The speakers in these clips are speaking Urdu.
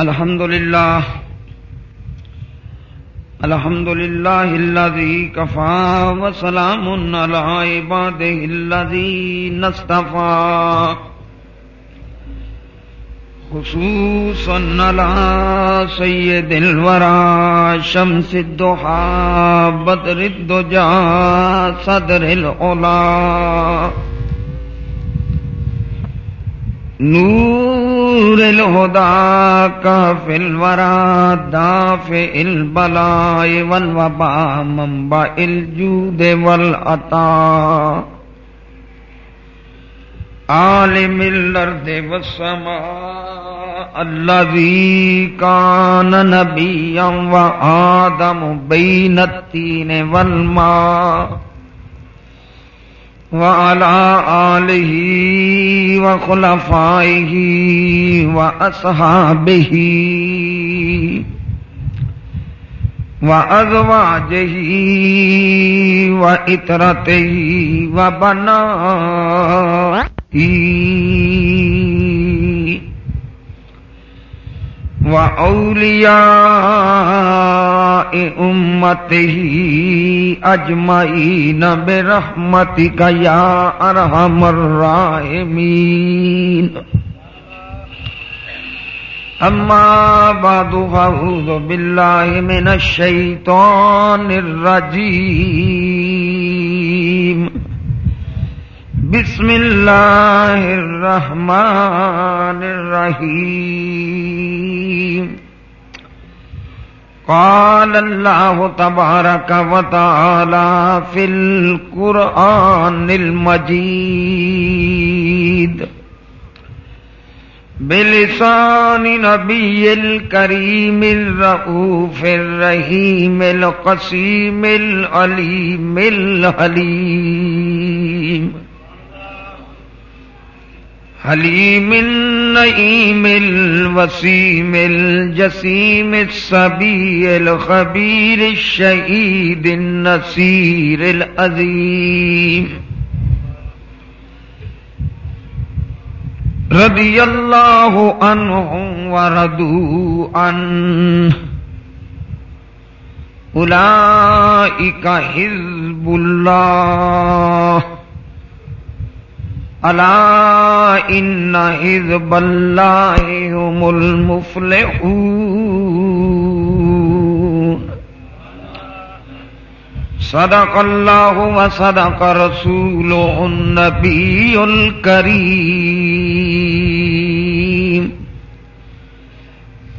الحمد لله الحمد لله الذي كفى وسلام على عباده الذين اصطفى خصوصا على سيد الورى شمس الضحى بدر الدجى صدر العلا نور نور الهدى كافي الورى دافع البلاء والوباء منبع الجود والعطاء عالم الارض والسماء الذي كان نبيا وآدم بين التين والماء وعلى آله وخلفائه وأصحابه وأزواجه وإترته وبنائه وأولياء أمته أجمعين برحمتك يا أرحم الراحمين أما بعد فأعوذ بالله من الشيطان الرجيم بسم الله الرحمن الرحيم قال الله تبارك وتعالى في القرآن المجيد بلسان نبي الكريم الرؤوف الرحيم القسيم العليم الحليم حليم النئيم الوسيم الجسيم السبي الخبير الشهيد النسير العظيم رضي الله عنهم وردوا عنه أولئك حزب الله ألا إن حزب الله هم المفلحون. صدق الله وصدق رسوله النبي الكريم.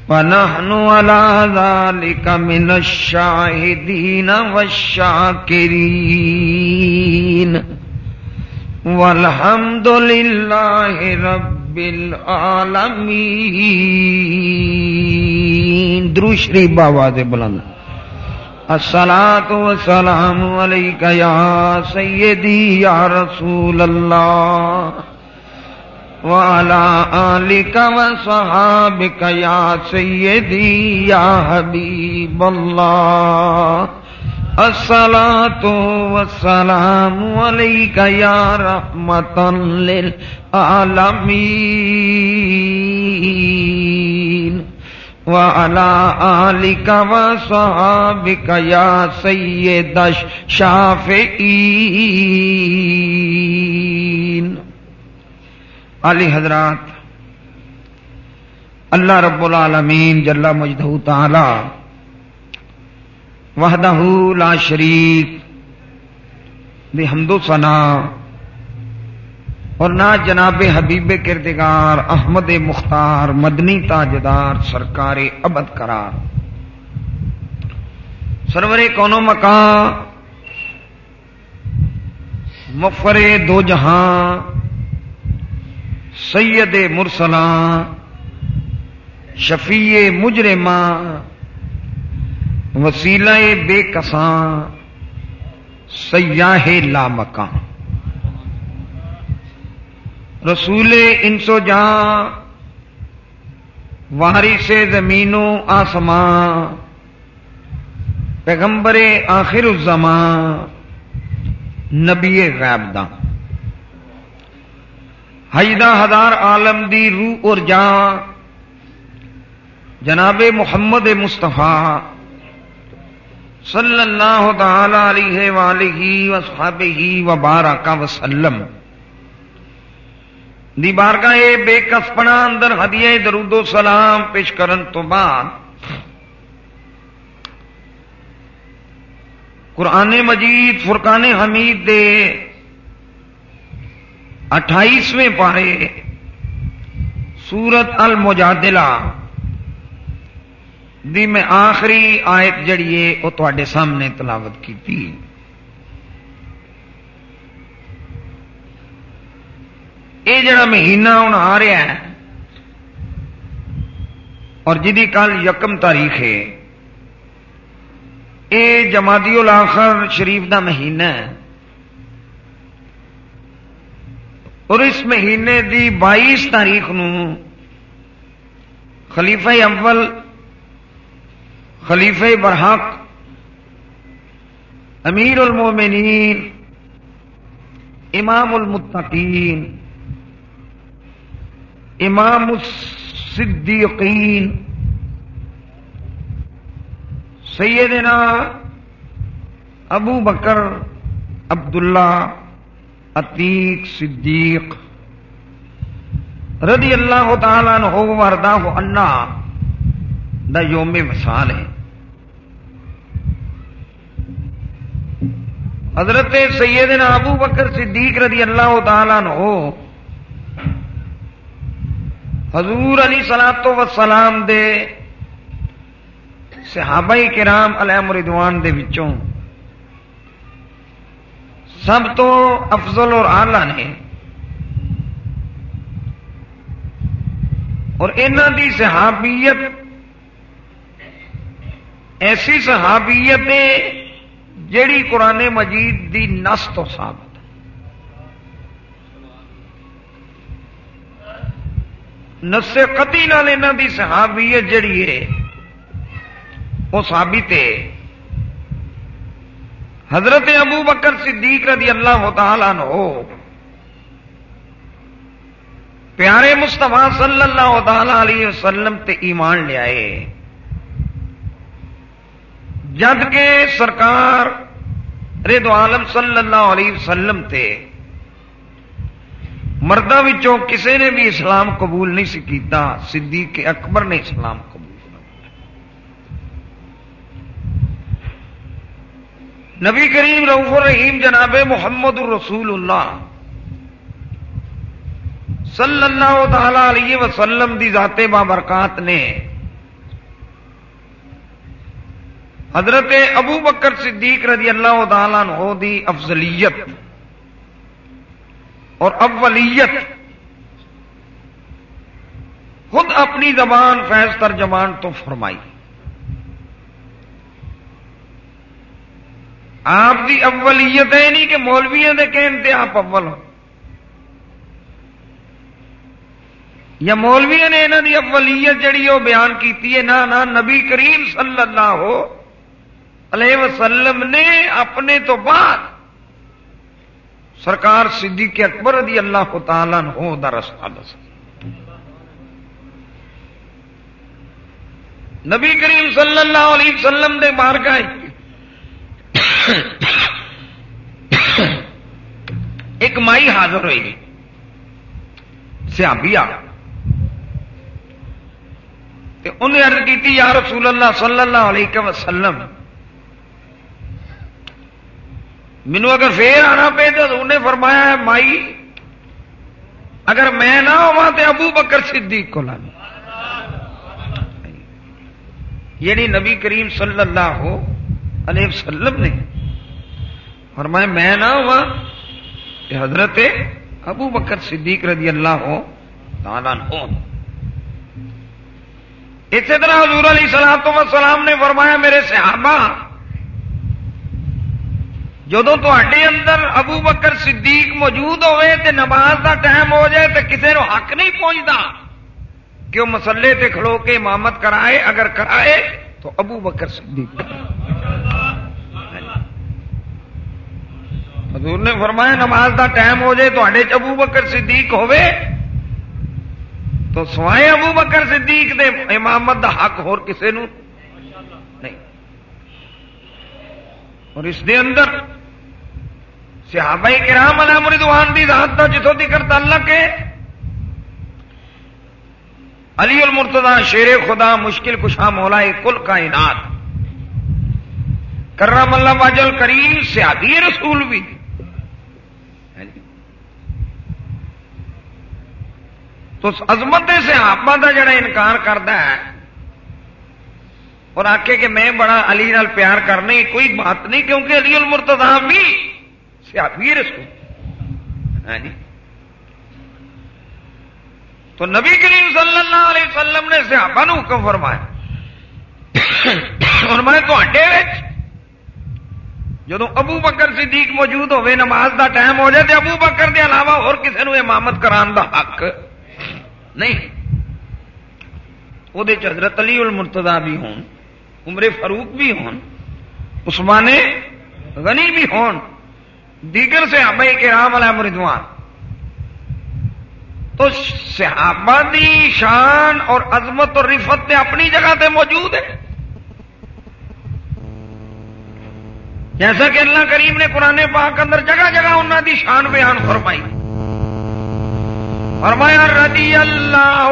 ونحن على ذلك من الشاهدين والشاكرين. والحمد لله رب العالمين درو شریف بابا دے بلند۔ الصلاة والسلام عليك يا سيدي يا رسول الله وعلى آلك وصحابك يا سيدي يا حبيب الله الصلاة والسلام عليك يا رحمة للعالمين وعلى آلك وصحابك يا سيد الشافعين. علی حضرات، اللہ رب العالمین جل مجدہ تعالی وحدہ لا شریک۔ دی حمد و ثنا۔ اور نہ جناب حبیب کردگار احمد مختار مدنی تاجدار سرکار ابد کرار سرور کونو مکان مفر دو جہاں۔ سید مرسلاں شفیع مجرماں وسیلہ بے کساں سیاہ لا مکان رسول انسو جاں، واری سے زمینوں آسماں۔ پیغمبر آخر الزمان، نبی غیب دا۔ حیدہ ہزار عالم دی روح اور جان۔ جناب محمد مصطفیٰ صلی اللہ تعالی علیہ وآلہ وصحابہ وبارک وسلم۔ دی بارگاہ بے کسپنا اندر ہدیے درود و سلام پیش کرن تو بعد قرآن مجید فرقان حمید دے اٹھائیسویں پارے سورت المجادلہ۔ دی میں آخری آیت جڑی ہے، وہ تے سامنے تلاوت کی یہ جڑا مہینہ ہوں آ رہا ہے، اور جدی کل یکم تاریخ ہے، یہ جماعتی الاخر شریف دا مہینہ ہے۔ اور اس مہینے دی بائیس تاریخ نو خلیفہ اول خلیفہ برحق، امیر المومنین امام المتقین، امام الصدیقین، سیدنا ابو بکر، عبداللہ عتیق صدیق رضی اللہ تعالیٰ عنہ وردہ انا دا یوم مثال ہے۔ حضرت سیدنا ابو بکر صدیق رضی اللہ تعالیٰ عنہ، حضور علی سلاد و سلام دے صحابہ کرام علیہ مردوان دے وچوں سب تو افضل اور آلہ نے۔ اور انہ دی صحابیت، ایسی صحابیت جیڑی قرآن مجید دی نس تو ثابت نس قطی نال انہ دی صحابیت جڑی ہے وہ ثابت ہے حضرت ابو بکر صدیق رضی اللہ تعالیٰ ہو پیارے مستفا صلی اللہ تعالی علیہ وسلم تے ایمان لیا جد کے سرکار ردو عالم صلی اللہ علیہ وسلم تے مردوں کسے نے بھی اسلام قبول نہیں سی کیتا، صدیق اکبر نے اسلام قبول نبی کریم رعف الرحیم جناب محمد الرسول اللہ صلی اللہ تعالی علیہ وسلم دی ذات بابرکات نے حضرت ابو بکر صدیق رضی اللہ تعالیٰ عنہ دی افضلیت اور اولیت خود اپنی زبان فیض ترجمان تو فرمائی۔ آپ کی اولیت ہے نہیں کہ مولویا کے کہنے آپ اول ہو۔ یا مولویا نے یہاں کی اولیت جڑی وہ بیان کی نہ نبی کریم صلی اللہ ہو علیہ وسلم نے اپنے تو بعد سرکار صدیق اکبر رضی اللہ تعالیٰ ہو دا رستہ دس نبی کریم صلی اللہ علیہ وسلم دے مار ایک مائی حاضر ہوئی سیابی آ انہیں ارد کی یا رسول اللہ صلی اللہ علیہ وسلم مینو اگر پھر آنا پہ تو انہیں فرمایا ہے، مائی، اگر میں نہ ہوا تو ابو بکر صدیق کو لانا۔ یعنی نبی کریم صلی اللہ علیہ وسلم نے فرمایا، میں نہ ہوا کہ حضرت ابو بکر صدیق رضی اللہ ہو تعالیٰ ہو اسی طرح حضور علیہ سلام تو سلام نے فرمایا، میرے صحابہ جدو تے اندر ابو بکر صدیق موجود ہوئے تے نماز دا ٹائم ہو جائے تو کسی نو حق نہیں پہنچتا کہ وہ مسلے تے کھلو کے امامت کرائے، اگر کرائے تو ابو بکر صدیق۔ حضور نے فرمایا، نماز دا ٹائم ہو جائے تو ابو بکر صدیق ہوئے تو سوائے ابو بکر صدیق دے امامت دا حق ہور کسے نو نہیں۔ اور اس دے اندر صحابہ کرام علیہ مردوان دی ذات دا جتوں دی کرتا اللہ کے علی المرتضی شیر خدا مشکل کشا مولا کل کائنات۔ کرم اللہ واجل کریم سیادی رسول بھی۔ تو عظمت سے آپ کا جڑا انکار کرتا ہے۔ اور آکے کہ میں بڑا علی نال پیار کرنے کوئی بات نہیں کیونکہ علی المرتضی بھی سیادی رسول ہاں جی۔ تو نبی کریم صلی اللہ علیہ وسلم نے صحابہ نو حکم فرمایا۔ اور میں جدو ابو بکر صدیق موجود ہوے نماز دا ٹائم ہو جائے تو ابو بکر دے علاوہ اور کسی نے امامت کران دا حق نہیں۔ وہ حضرت علی المرتضی بھی ہون، عمر فاروق بھی ہون، عثمان غنی بھی ہون۔ دیگر سے ابئی کے رام علیہ مردوان۔ تو صحابہ دی شان اور عظمت اور رفت اپنی جگہ تے موجود ہے۔ جیسا کہ اللہ کریم نے قرآن پاک اندر جگہ جگہ انہوں دی شان بیان فرمائی۔ فرمایا رضی اللہ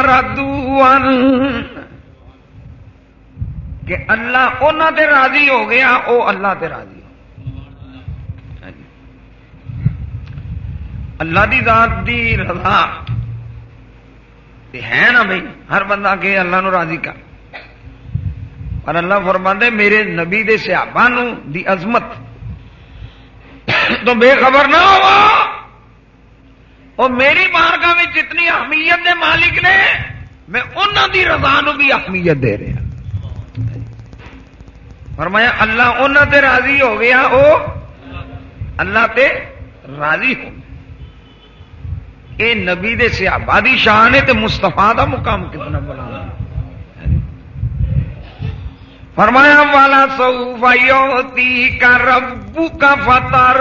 ردو کہ اللہ انہوں تے راضی ہو گیا، او اللہ تے راضی۔ اللہ دی ذات دی رضا. ہے نا بھائی، ہر بندہ کہ اللہ نو راضی کر۔ پر اللہ فرما دے میرے نبی دے سیابا دی عظمت۔ تو بے خبر نہ ہوا اور میری مارکا میں جتنی اہمیت دے مالک نے، میں انہوں دی رضا نو بھی اہمیت دے رہا فرمایا، اللہ انہوں تے راضی ہو گیا او اللہ تے راضی ہو گیا اے نبی دے صحابہ دی شان ہے تے مستفا دا مقام کتنا بنا فرمایا، والا سو فیوتی کا ربو کا فتر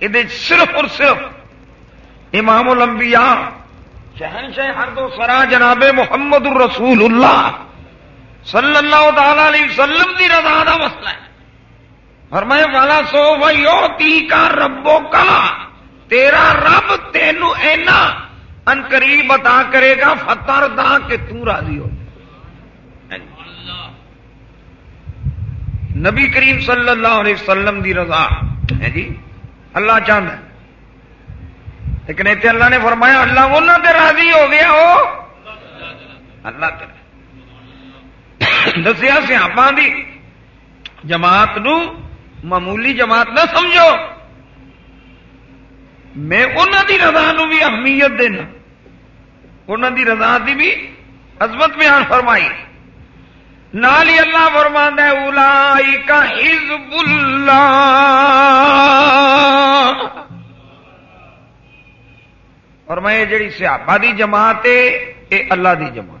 یہ صرف اور صرف امام الانبیاء، شہنشاہ ہر دو سرا جناب محمد الرسول اللہ صلی اللہ تعالی علیہ وسلم دی رضا دا مسئلہ ہے۔ فرمائے والا سو وی کا ربو کا، تیرا رب تینو اینا ان قریب عطا کرے گا فتر دا کہ تو راضی ہو. نبی کریم صلی اللہ علیہ وسلم دی رضا ہے جی؟ اللہ چاہتا ہے۔ لیکن اتنے اللہ نے فرمایا، اللہ انہوں تے راضی ہو گیا ہو. اللہ دسیا سیاپا دی جماعت نو معمولی جماعت نہ سمجھو۔ میں انہوں دی رضا نو بھی اہمیت دینا۔ انہوں دی رضا دی بھی عظمت بیان فرمائی۔ نالی اللہ فرما اولائی کا حزب اللہ۔ اور میں جڑی سیابا دی جماعت ہے یہ اللہ دی جماعت۔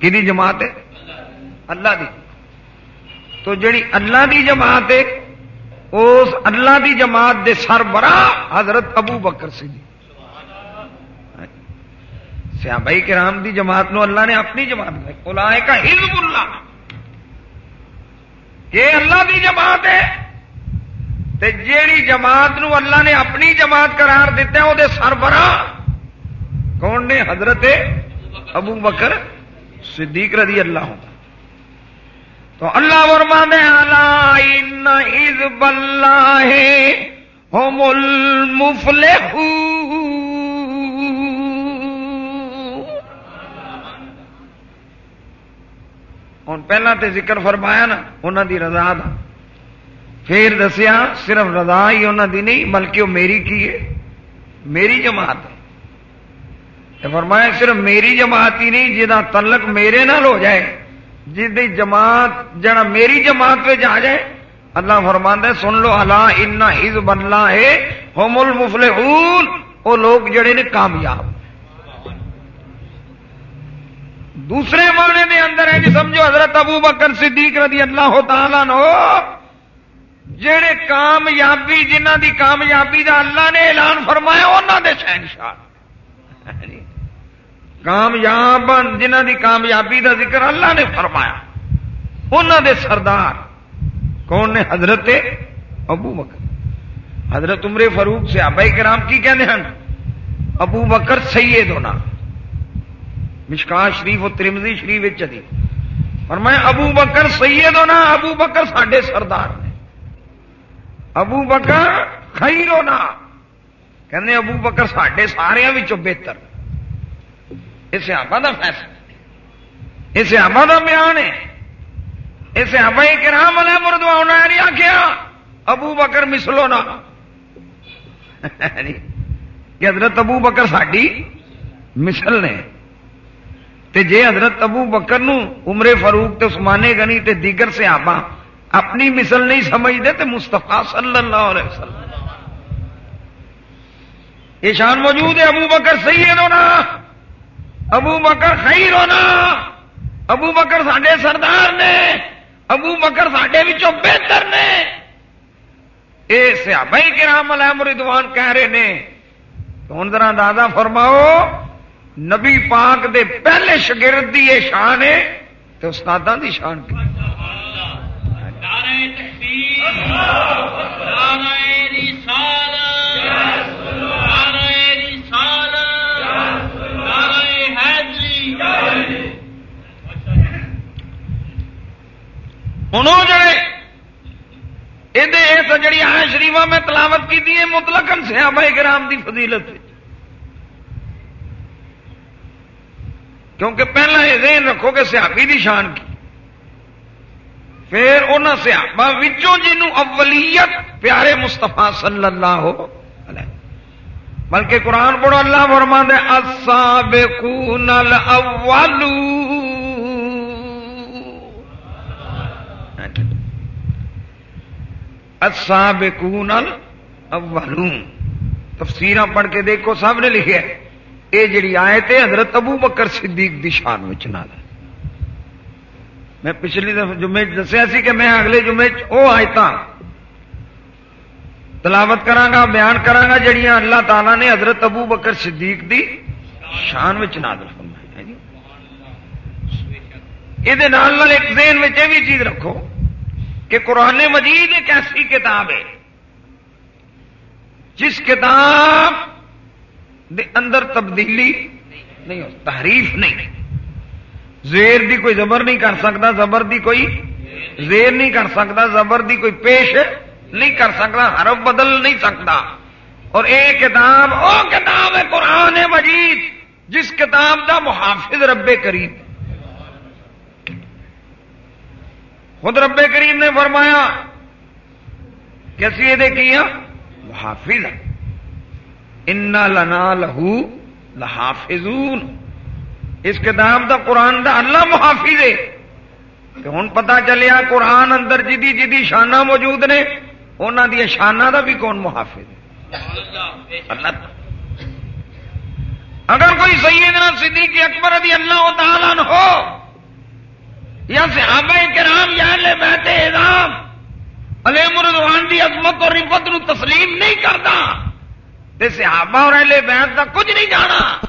کی جماعت ہے؟ اللہ دی۔ تو جڑی اللہ دی جماعت ہے اس اللہ دی جماعت دے سربراہ حضرت ابو بکر سی سیا بھائی کرام دی جماعت نو اللہ نے اپنی جماعت بلائے کا حزب اللہ۔ یہ اللہ دی جماعت ہے، تے جیڑی جماعت نو اللہ نے اپنی جماعت قرار دیتا ہے وہ سربراہ کون نے؟ حضرت ابو بکر صدیق رضی اللہ ہوتا تو اللہ ورما دے حزب اللہ ہوم المفل ہوں، پہلا تے ذکر فرمایا نا انہوں دی رضا دا۔ پھر دسیا، صرف رضا ہی انہوں دی نہیں، بلکہ وہ میری کی ہے؟ میری جماعت فرمایا، صرف میری جماعت ہی نہیں، جہاں تعلق میرے نال ہو جائے۔ جی جماعت جنا میری جماعت پہ جا جائے، اللہ فرماند ہے، سن لو اللہ ان ہز بنلا ہے ہوم المفل وہ لوگ جڑے نے کامیاب۔ دوسرے معنی دے اندر ہے کہ سمجھو حضرت ابو بکر صدیق رضی اللہ تعالیٰ نو جڑے کامیابی جنہ دی کامیابی دا اللہ نے اعلان فرمایا انہوں دے شہنشاہ۔ کامیاب جنہ دی کامیابی دا ذکر اللہ نے فرمایا۔ انہوں دے سردار کون نے؟ حضرت ابو بکر۔ حضرت عمر فاروق سے آبائی کرام کی کہنے ہیں ابو بکر سید ہونا۔ مشکا شریف و ترمزی شریف چلی اور میں ابو بکر سید ہونا، ابو بکر ساڈے سردار نے۔ ابو بکر خیر ہونا۔ کہنے ابو بکر ساڈے سارے بہتر۔ اس آبا کا فیصلہ اس آبا کا بیان ہے۔ اس آبا کرام والے مردوا نہیں آخیا ابو بکر مسلو نا یعنی کہ حضرت ابو بکر ساڈی مسل نے۔ تے جے حضرت ابو بکر نو عمر فاروق تے عثمان گنی تے دیگر سے آبا اپنی مثل نہیں سمجھتے تے مستفا صلی اللہ علیہ وسلم۔ یہ شان موجود ہے ابو بکر سید ہونا ابو بکر خیر ہونا۔ ابو بکر سڈے سردار نے، ابو بکر سڈے بہتر نے۔ یہ سیابا ہی کرام علیہ مردوان کہہ رہے ہیں ہوں ذرا دادا فرماؤ، نبی پاک دے پہلے شگرد دی یہ شان ہے تو استاد دی شان کی۔ ہوں وہ جڑے یہ جڑی آئے شریفا میں تلاوت کی مطلق سیابا گرام کی فضیلت کیونکہ پہلا یہ ذہن رکھو کہ سیابی دی شان کی۔ پھر ان سیابا جنوں اولیت پیارے مستفا صلی اللہ ہو بلکہ قرآن پڑھو، اللہ فرما دے السابقون الاولون۔ السابقون الاولون۔ تفسیر پڑھ کے دیکھو سب نے لکھے یہ جڑی آئے تھے حضرت ابو بکر صدیق دی شان میں چنا میں پچھلی جمعے دسیا سی کہ میں اگلے جمعے وہ آیت تلاوت کرانگا بیان کرانگا جڑیاں اللہ تعالی نے حضرت ابو بکر صدیق دی شان میں نادل فرمائی جی؟ یہ ایک ذہن میں یہ بھی چیز رکھو۔ کہ قرآن مجید ایک ایسی کتاب ہے جس کتاب دے اندر تبدیلی نہیں ہو تحریف نہیں۔ زیر دی کوئی زبر نہیں کر سکتا، زبر دی کوئی زیر نہیں کر سکتا، زبر دی کوئی پیش نہیں کر سکتا، حرف بدل نہیں سکتا۔ اور ایک کتاب، او کتاب ہے قرآن مجید، جس کتاب دا محافظ رب کریم۔ خود رب کریم نے فرمایا کیسی یہ کیا محافظ ان لنا لہو لحافظون۔ اس کتاب دا قرآن دا اللہ محافظ ہے۔ کہ ہوں پتا چلیا قرآن اندر جدی جدی شانہ موجود نے انہوں دیا شانہ دا بھی کون محافظ ہے؟ اللہ۔ اگر کوئی سیدنا صدیق اکبر رضی اللہ تعالیٰ ہو یا صحابہ کرام یا لے بیٹھے اعظام، علیہ مردوان دی عظمت اور رفت نو تسلیم نہیں کرتا، تے صحابہ اور اہل بیت کا کچھ نہیں جانا۔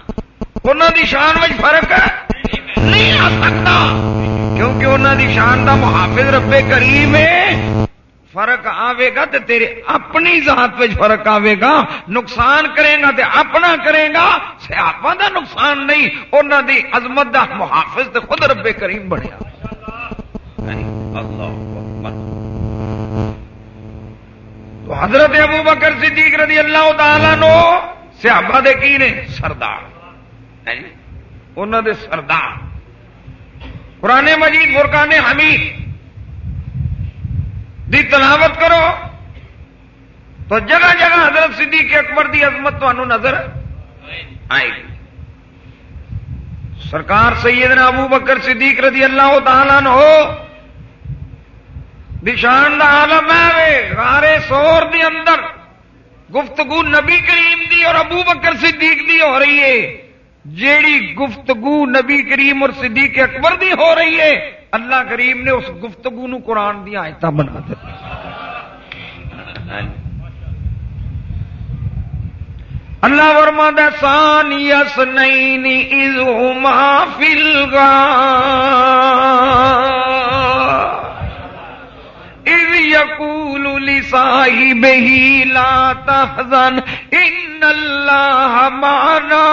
انہوں دی شان میں فرق نہیں آ سکتا۔ کیونکہ انہوں دی شان دا محافظ رب کریم ہے۔ فرق آئے گا تو تیرے اپنی ذات پہ فرق آئے گا۔ نقصان کرے گا تو اپنا کرے گا۔ سیاپا دا نقصان نہیں انہوں دی عظمت دا محافظ تو خود رب کریم بڑھیا تو حضرت ابو بکر صدیق رضی اللہ تعالی نو سیابا دے کی نے؟ سردار۔ انہوں دے سردار۔ قرآن مجید فرقان حمید دی تلاوت کرو۔ تو جگہ جگہ حضرت صدیق اکبر دی عظمت تو نظر آئے گی۔ سرکار سیدنا ابو بکر صدیق رضی اللہ تعالیٰ ہو نشان دا عالم ہے غارے سور دی اندر۔ گفتگو نبی کریم دی اور ابو بکر صدیق دی ہو رہی ہے۔ جیڑی گفتگو نبی کریم اور صدیق اکبر دی ہو رہی ہے، اللہ کریم نے اس گفتگو نو قرآن دیا آیت بنا اللہ ورما دسان یس نہیں فل یقول لصاحبه لا تحزن ان اللہ معنا.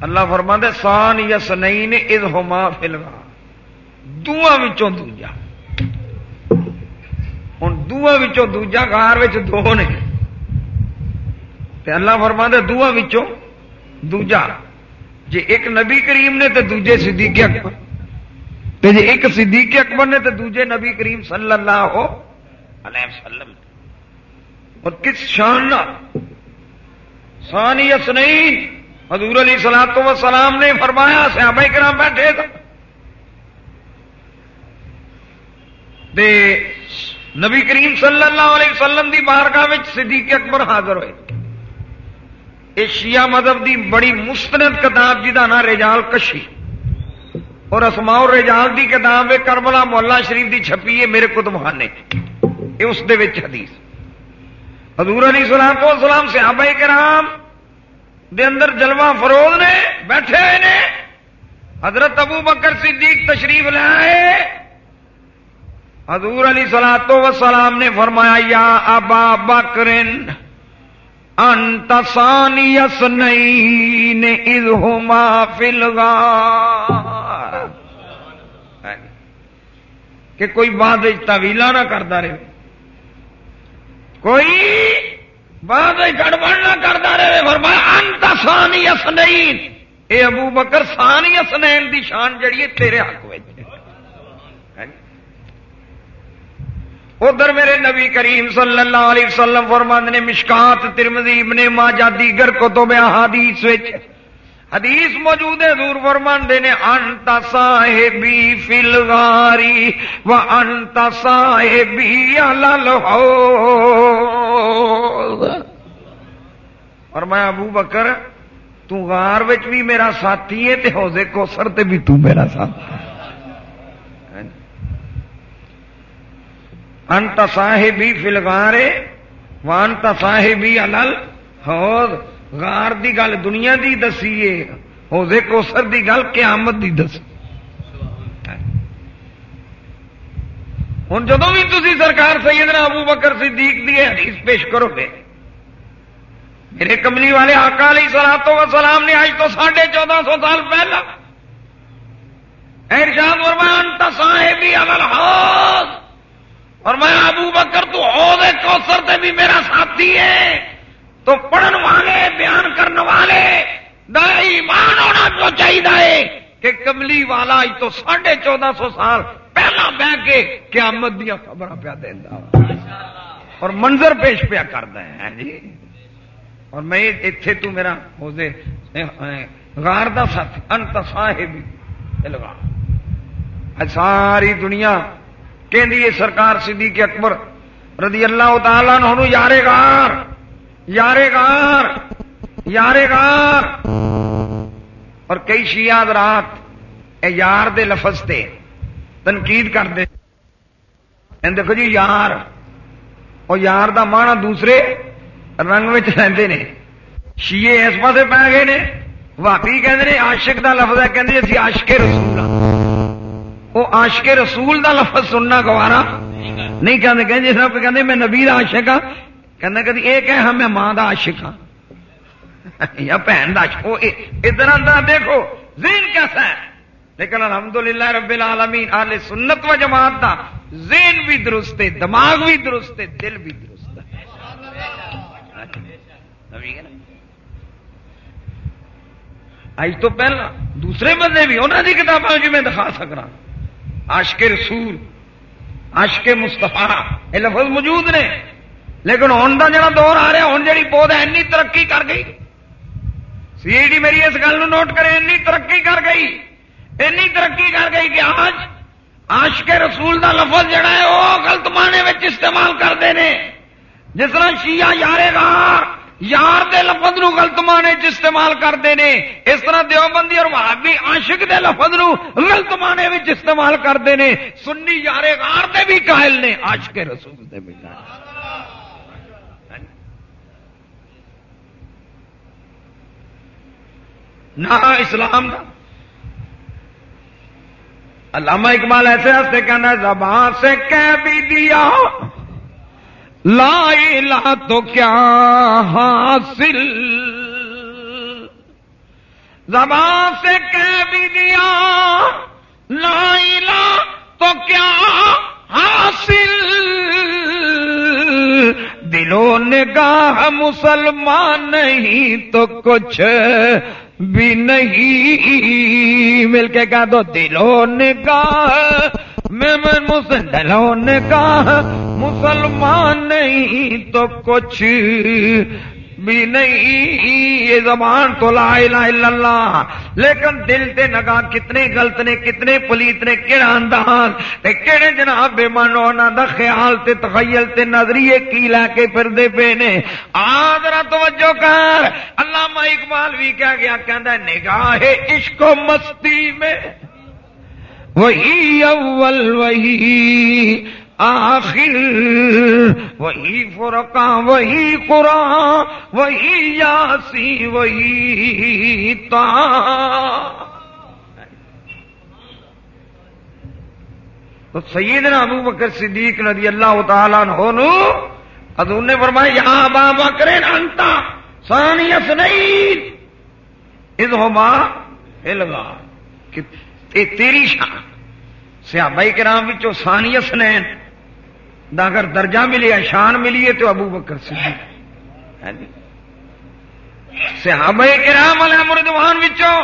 اللہ فرما دے سان یس نہیں نے اد ہوما فلگا دونوں دوجا۔ ہوں دونوں دوجا گار دو نے۔ تے اللہ فرما دے دونوں دوجا۔ جی ایک نبی کریم نے تو دوجے صدیق اکبر۔ تے جی ایک صدیق اکبر نے تو دوجے نبی کریم صلی اللہ علیہ وسلم اور کس شان سانی یس نہیں حضور علی سلاد تو سلام نے فرمایا، صحابہ کرام بیٹھے تھے۔ دے نبی کریم صلی اللہ علیہ وسلم دی بارگاہ صدیق اکبر حاضر ہوئے۔ یہ شیعہ مذہب دی بڑی مستند کتاب جی جہاں نا رجال کشی۔ اور اسماؤ رجال دی کتاب ہے، کربلا مولا شریف دی چھپی ہے میرے کتبخانے یہ اس دے حدیث۔ حضور علی سلام تو سلام صحابہ کرام دے اندر جلوہ فروز نے، بیٹھے ہوئے نے۔ حضرت ابو بکر صدیق تشریف لے آئے۔ حضور علی سلاتو وسلام نے فرمایا، یا ابا بکرن انتسانی نہیں از ہوما فلگا کہ کوئی بات تویلا نہ کرتا رہے۔ کوئی بعد گڑبڑ نہ کرتا رہے۔ فرمایا، انت سانی اسنین اے ابو بکر سانی اسنین دی شان جڑی ہے تیرے حق میں ادھر میرے نبی کریم صلی اللہ علیہ وسلم فرمند نے مشکات ترمزی ابن ماجہ، دیگر کتب احادیث وچ حدیث موجود ہے دور فرمان دینے انتا صاحبی فی الغاری و انتا صاحبی علل اور میں ابو بکر، تو غار وچ بھی میرا ساتھی ہے تے حوضے کوسر تے بھی تو میرا ساتھی ہے انت صاحبی فی الغارے و انت صاحبی علل حوض غار دی گل دنیا دی دسی حوضے کوسر دی گل قیامت دی دسی۔ ہوں جدو بھی تھی سرکار سیدنا ابو بکر صدیق دی حدیث پیش کرو گے، میرے کملی والے آقا علیہ سلام تو سلام نے آج تو ساڑھے چودہ سو سال پہلا۔ ارشاد فرمان تصاحبی عمل حوض اور میں ابو بکر تو حوض کوثر تے بھی میرا ساتھی ہے۔ تو پڑھن والے، بیان کرنے والے، دا ایمان ہونا تو چاہیے کہ کملی والا تو ساڑھے چودہ سو سال پہلا بہ کے قیامت دیا خبر پیا دینا اور منظر پیش پیا کرتا ہے ہاں جی۔ اور میں اتے تو میرا ہوتے غار دا ساتھ انت صاحب لگا ساری دنیا کہ سرکار صدیق اکبر رضی اللہ تعالیٰ یارے غار یارے گار یارے گار۔ اور کئی شیاد رات اے یار دے لفظ تے تنقید کر دے دیکھو جی یار۔ اور یار دا مانا دوسرے رنگ رہتے نے۔ شیے اس پاس پی گئے نے، واقعی کہ آشک دا لفظ ہے کہ اسی جی، آشک رسول وہ آشک رسول دا لفظ سننا گوارا۔ نہیں کہتے کہ جی میں نبی آشک ہاں۔ کہنا کدی یہ کہ ہاں میں ماں کا عاشق ہاں۔ یا بہن کا ادھر اندر دیکھو زین کیسا ہے؟ لیکن الحمدللہ رب العالمین آل سنت و جماعت دا زین بھی درست ہے، دماغ بھی درست ہے، دل بھی درست ہے۔ آج تو پہلا، دوسرے بندے بھی انہوں نے کتابیں جی میں دکھا سکنا۔ عاشق رسول عاشق مستفا یہ لفظ موجود نے۔ لیکن ہوں کا جڑا دور آ رہا ہوں جی پود اینی ترقی کر گئی۔ سی ڈی میری اس گل نوٹ کرے اینی ترقی کر گئی۔ اینی ترقی کر گئی کہ آج آش کے رسول کا لفظ جڑا ہے، وہ گلت مانے میں استعمال کرتے ہیں جس طرح شیعہ یارے گار یار دے لفظ نو غلط مانے چ استعمال کرتے ہیں اس طرح دیوبندی اور وہابی عاشق دے لفظ نو غلط مانے وچ استعمال کرتے ہیں سنی یارے غار دے بھی قائل نے، عاشق رسول دے بھی قائل۔ نہ اسلام دا۔ علامہ اقبال ایسے ہستے کہنا زبان سے کہہ بھی دیا۔ لا الہ تو کیا حاصل؟ زبان سے کہہ بھی دیا، لا الہ تو کیا حاصل؟ دلوں نے گاہ مسلمان نہیں تو کچھ بھی نہیں۔ مل کے کہہ دو، دلوں نے کہا میں دلوں نے کہا مسلمان نہیں تو کچھ بھی نہیں۔ یہ زبان تو لا الہ الا اللہ۔ لیکن دل تے نگاہ کتنے غلط نے، کتنے پلیت نے کہڑا انداز۔ تے کہڑے جناب بے مانو انہاں دا خیال تے تخیل تے نظریے کی لے کے پھردے پے نے۔ آدرا توجہ کر۔ علامہ اقبال بھی کہہ گیا، کہندا نگاہ عشق و مستی میں وہی اول وہی آخر وہی فرقہ وہی قرآن وہی یاسی وہی تا تو سیدنا ابو بکر صدیق رضی اللہ تعالیٰ عنہ حضور نے فرمایا یہاں بابا کرے انتا سانیس نہیں اد ہوما ہلگا تیری شان۔ سیابائی کرام وچوں سانیس نین دا اگر درجہ ملے شان ملی ہے تو ابو بکر سے ہاں جی۔ صحابہ کرام والے مردوان وچوں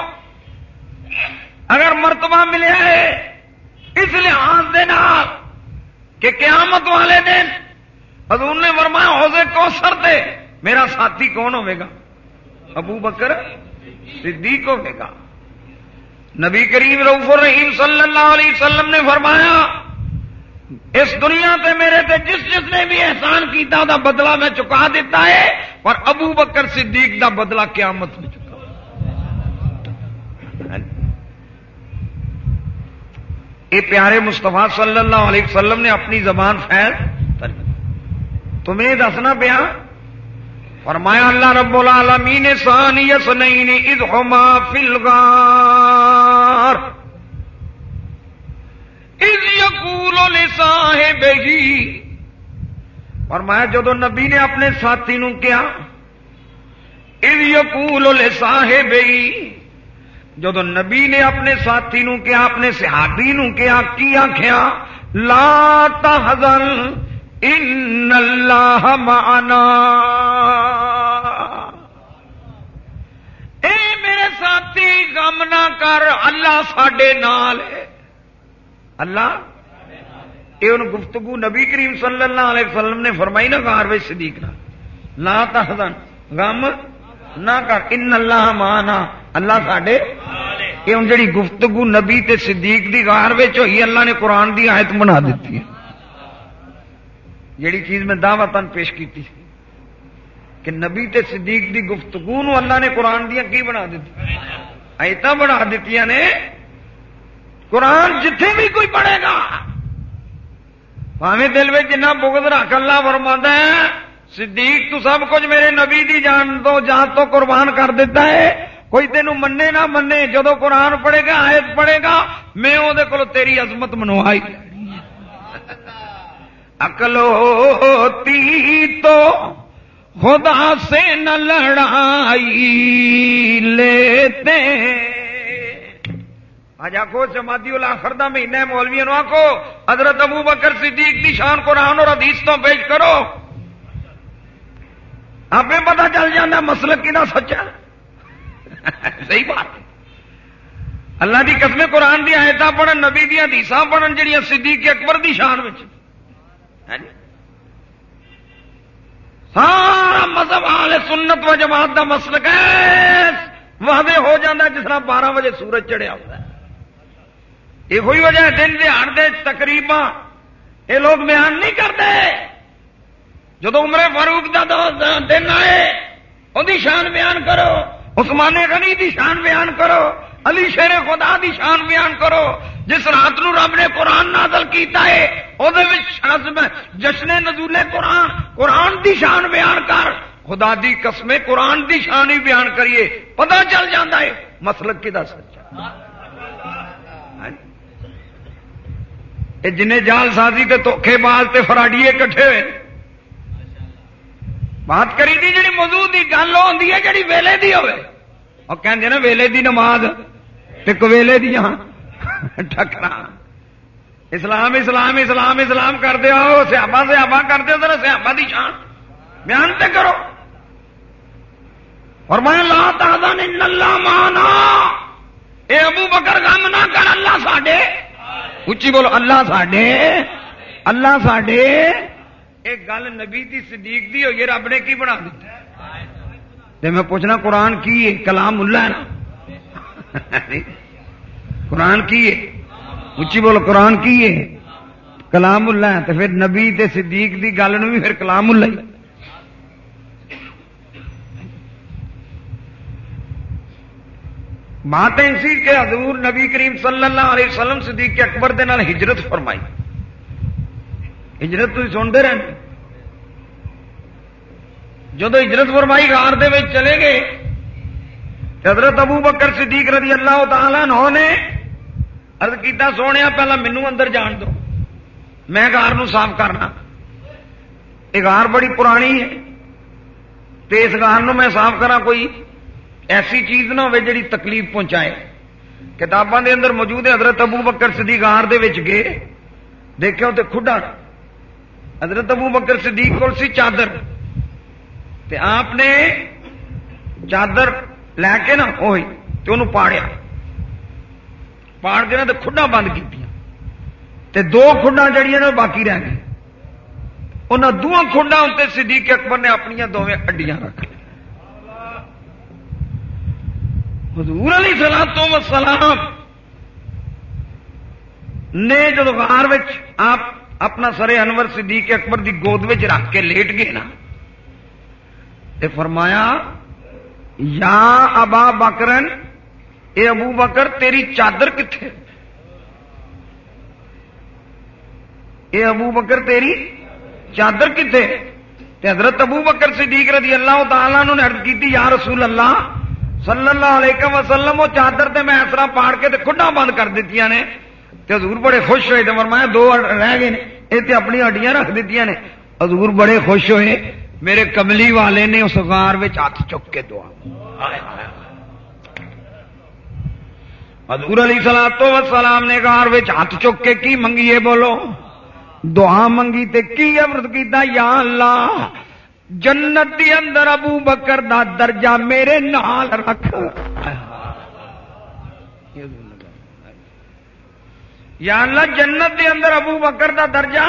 اگر مرتبہ ملیا ہے، اس لحاظ دے نال کہ قیامت والے دن حضور نے فرمایا حوضے کوثر دے میرا ساتھی کون ہوے گا؟ ابو بکر صدیق ہوے گا۔ نبی کریم رعف الرحیم صلی اللہ علیہ وسلم نے فرمایا، اس دنیا تے میرے تے جس جس نے بھی احسان کیتا دا بدلہ میں چکا دیتا ہے اور ابو بکر صدیق دا بدلہ قیامت میں چکا۔ یہ پیارے مستفا صلی اللہ علیہ وسلم نے اپنی زبان فیض تمہیں دسنا پیا، فرمایا، اللہ رب العالمین سانیس نہیں ادہما فلغار صاحب ہی اور میں جدو نبی نے اپنے ساتھی نو کیا یقول صاحب ہی جدو نبی نے اپنے ساتھی نو کیا اپنے صحابی نو کیا کی آخیا لا تحزن، ان اللہ معنا اے میرے غم نہ کر، اللہ ساڈے نال ہے۔ اللہ؟ یہ ان گفتگو نبی کریم صلی اللہ علیہ وسلم نے فرمائی نا کار صدیق نہ لا تحزن، غم نہ کر۔ ان اللہ مانا اللہ ساڈے یہ ہوں جڑی گفتگو نبی تے صدیق دی غار ہوئی، اللہ نے قرآن دی آیت بنا دیتی ہے۔ جڑی چیز میں دعوت پیش کی کہ نبی تے صدیق دی گفتگو نو اللہ نے قرآن دیا کی بنا دیتی؟ آیت بنا دیتی نے۔ قرآن جتھے بھی کوئی پڑھے گا۔ پاوے دل میں جنہ بغض رکھ اللہ فرما ہے، صدیق تو سب کچھ میرے نبی دی جان تو جان تو قربان کر دیتا ہے۔ کوئی تینوں منے نہ منے جدو قرآن پڑھے گا، آیت پڑھے گا، میں وہ تیری عظمت منوائی۔ اکل ہوتی تو خدا سے نہ لڑائی لیتے۔ آج آخو جماعتی الاخر دا مہینہ مولوی نو آخو حضرت ابو بکر صدیق دی شان قرآن اور حدیث تو پیش کرو۔ آپ پتا چل جانا مسلک کی نہ سچا۔ صحیح بات۔ اللہ دی قسمیں قرآن دی آیت پڑھن، نبی دیا حدیث پڑھن جہیا صدیق اکبر دی شان ہاں جی؟ سارا مذہب آل سنت و جماعت دا مسلک ہے۔ وعدے ہو جاتا جس طرح بارہ بجے سورج چڑھیا ہوتا ہے۔ یہ ہوئی وجہ دن دہاڑ دے تقریباً یہ لوگ بیان نہیں کرتے جب عمر فاروق کا دن آئے وہی شان بیان کرو۔ عثمان غنی دی شان بیان کرو۔ علی شیر خدا دی شان بیان کرو، جس رات نو رب نے قرآن نازل کیتا ہے وہ جشن نزول قرآن قرآن دی شان بیان کر، خدا دی قسمے قرآن دی شان ہی بیان کریے پتا چل جاتا ہے، مسلک کی دس جن جال سازی تے دھوکھے باز تے فراڈیے کٹھے ہوئے بات کری تھی جی موضوع کی گل ہوتی ہے جی ویلے دی ہوئے۔ اور کہتے نا ویلے دی نماز۔ کویلے دیا ٹکر اسلام اسلام اسلام اسلام کر دیا سیابا سیابا کر دیا ذرا سیابا دی شان۔ بیان تے کرو۔ اور میں لا تازہ نے نلا مانا اے ابو بکر کام نہ کر، اللہ ساڈے۔ اچھی بولو، اللہ ساڈے۔ اللہ ساڈے۔ ایک گل نبی دی صدیق دی ہوئی رب نے کی بنا دیتا میں پوچھنا، قرآن کی کلام اللہ ہے نا؟ قرآن کی ہے۔ اچھی بولو، قرآن کی ہے۔ کلام اللہ ہے، تو پھر نبی تے صدیق دی گل بھی پھر کلام اللہ ہی۔ بات اسی کہ حضور نبی کریم صلی اللہ علیہ وسلم صدیق کے اکبر دے نال ہجرت فرمائی۔ ہجرت تھی سنتے رہے جب ہجرت فرمائی گار دے چلے گئے حضرت ابو بکر صدیق رضی اللہ تعالیٰ نو نے ارد کیتا، سونے پہلا مینو اندر جان دو۔ میں گار نو صاف کرنا۔ یہ گار بڑی پرانی ہے۔ تو اس گار نو میں صاف کرا کوئی ایسی چیز نہ ہو جی تکلیف پہنچائے۔ کتاباں دے اندر موجود ہے، حضرت ابو بکر صدیق گار دے وچ گئے۔ دیکھو تے کھڈا۔ حضرت ابو بکر صدیق کو سی چادر۔ تے آپ نے چادر لے کے نا ہوئی تو انہوں پاڑیا پاڑ کے نا تو کھڈا بند کی تے دو کھڈا جڑیاں نا باقی رہ گئی انہوں دونوں کھڈا اتنے صدیق اکبر نے اپنی دونیں اڈیاں رکھ لی حضور علی سلام تو سلام نے جب غار آپ اپنا سر انور صدیق اکبر دی گود رکھ کے لیٹ گئے نا تے فرمایا یا ابا بکرن، اے ابو بکر، تیری چادر کتنے اے ابو بکر، تیری چادر کتنے حضرت ابو بکر صدیق رضی اللہ تعالیٰ نے ارد کی یا رسول اللہ، صلی اللہ علیہ وسلم، وہ چادر تے میں ایسا پاڑ کے تے کھڈا بند کر دیتی نے۔ تے حضور بڑے خوش ہوئے، تے فرمایا، دو رہ گئے نے۔ یہ تے اپنی ہڈیاں رکھ دیتی نے۔ حضور بڑے خوش ہوئے۔ میرے کملی والے نے اس غار ہاتھ چک کے دعا۔ حضور علی سلا تو سلام نے غار ہاتھ چک کے کی منگیے بولو؟ دعا منگی تے کی امرت کیتا؟ یا اللہ، جنت دی اندر ابو بکر دا درجہ میرے نال رکھ۔ یا اللہ، جنت دے اندر ابو بکر دا درجہ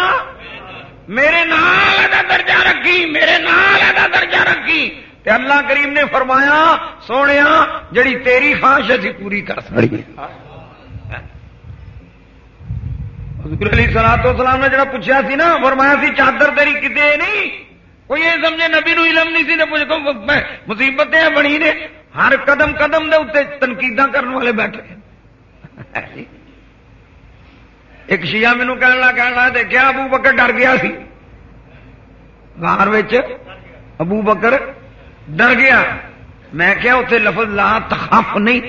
میرے نال دا درجہ رکھی، میرے نال دا درجہ رکھی۔ تے اللہ کریم نے فرمایا سونے جڑی تیری خواہش اسی پوری کر سکتی حضور علی سلا تو سلام نے جڑا پوچھا سی نا، فرمایا سی، چادر تیری کتنے نہیں؟ کوئی یہ سمجھے، نبی نو علم نہیں سی پوچھ مصیبتیں بنی نے۔ ہر قدم قدم دے اتنے تنقید کرنے والے بیٹھے ایک شیعہ مینو کہنا کہنا دیکھا ابو بکر ڈر گیا سی۔ گار ابو بکر ڈر گیا۔ میں کیا اتنے لفظ لا تخاف نہیں۔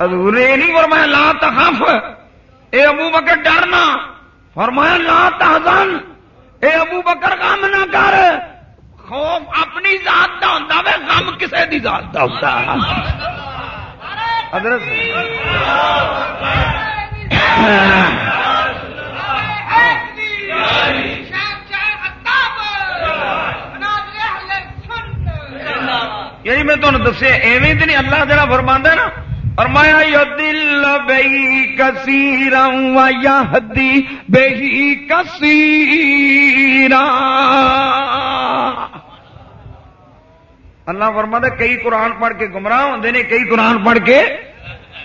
حضور یہ نہیں فرمایا لا تخاف۔ اے ابو بکر ڈرنا فرمایا لا تحزن۔ اے ابو بکر کام نہ کر۔ خوف اپنی ذات کا ہوتا ہے غم کسی کی ذات کا ہوتا حضرت یعنی میں تمہیں دسیا، ایویں تو نہیں اللہ جڑا فرمانا ہے نا؟ فرمایا یا دل بئی کثیر یا حدی بہی کثیر اللہ فرما دے، کئی قرآن پڑھ کے گمراہ ہوتے ہیں کئی قرآن پڑھ کے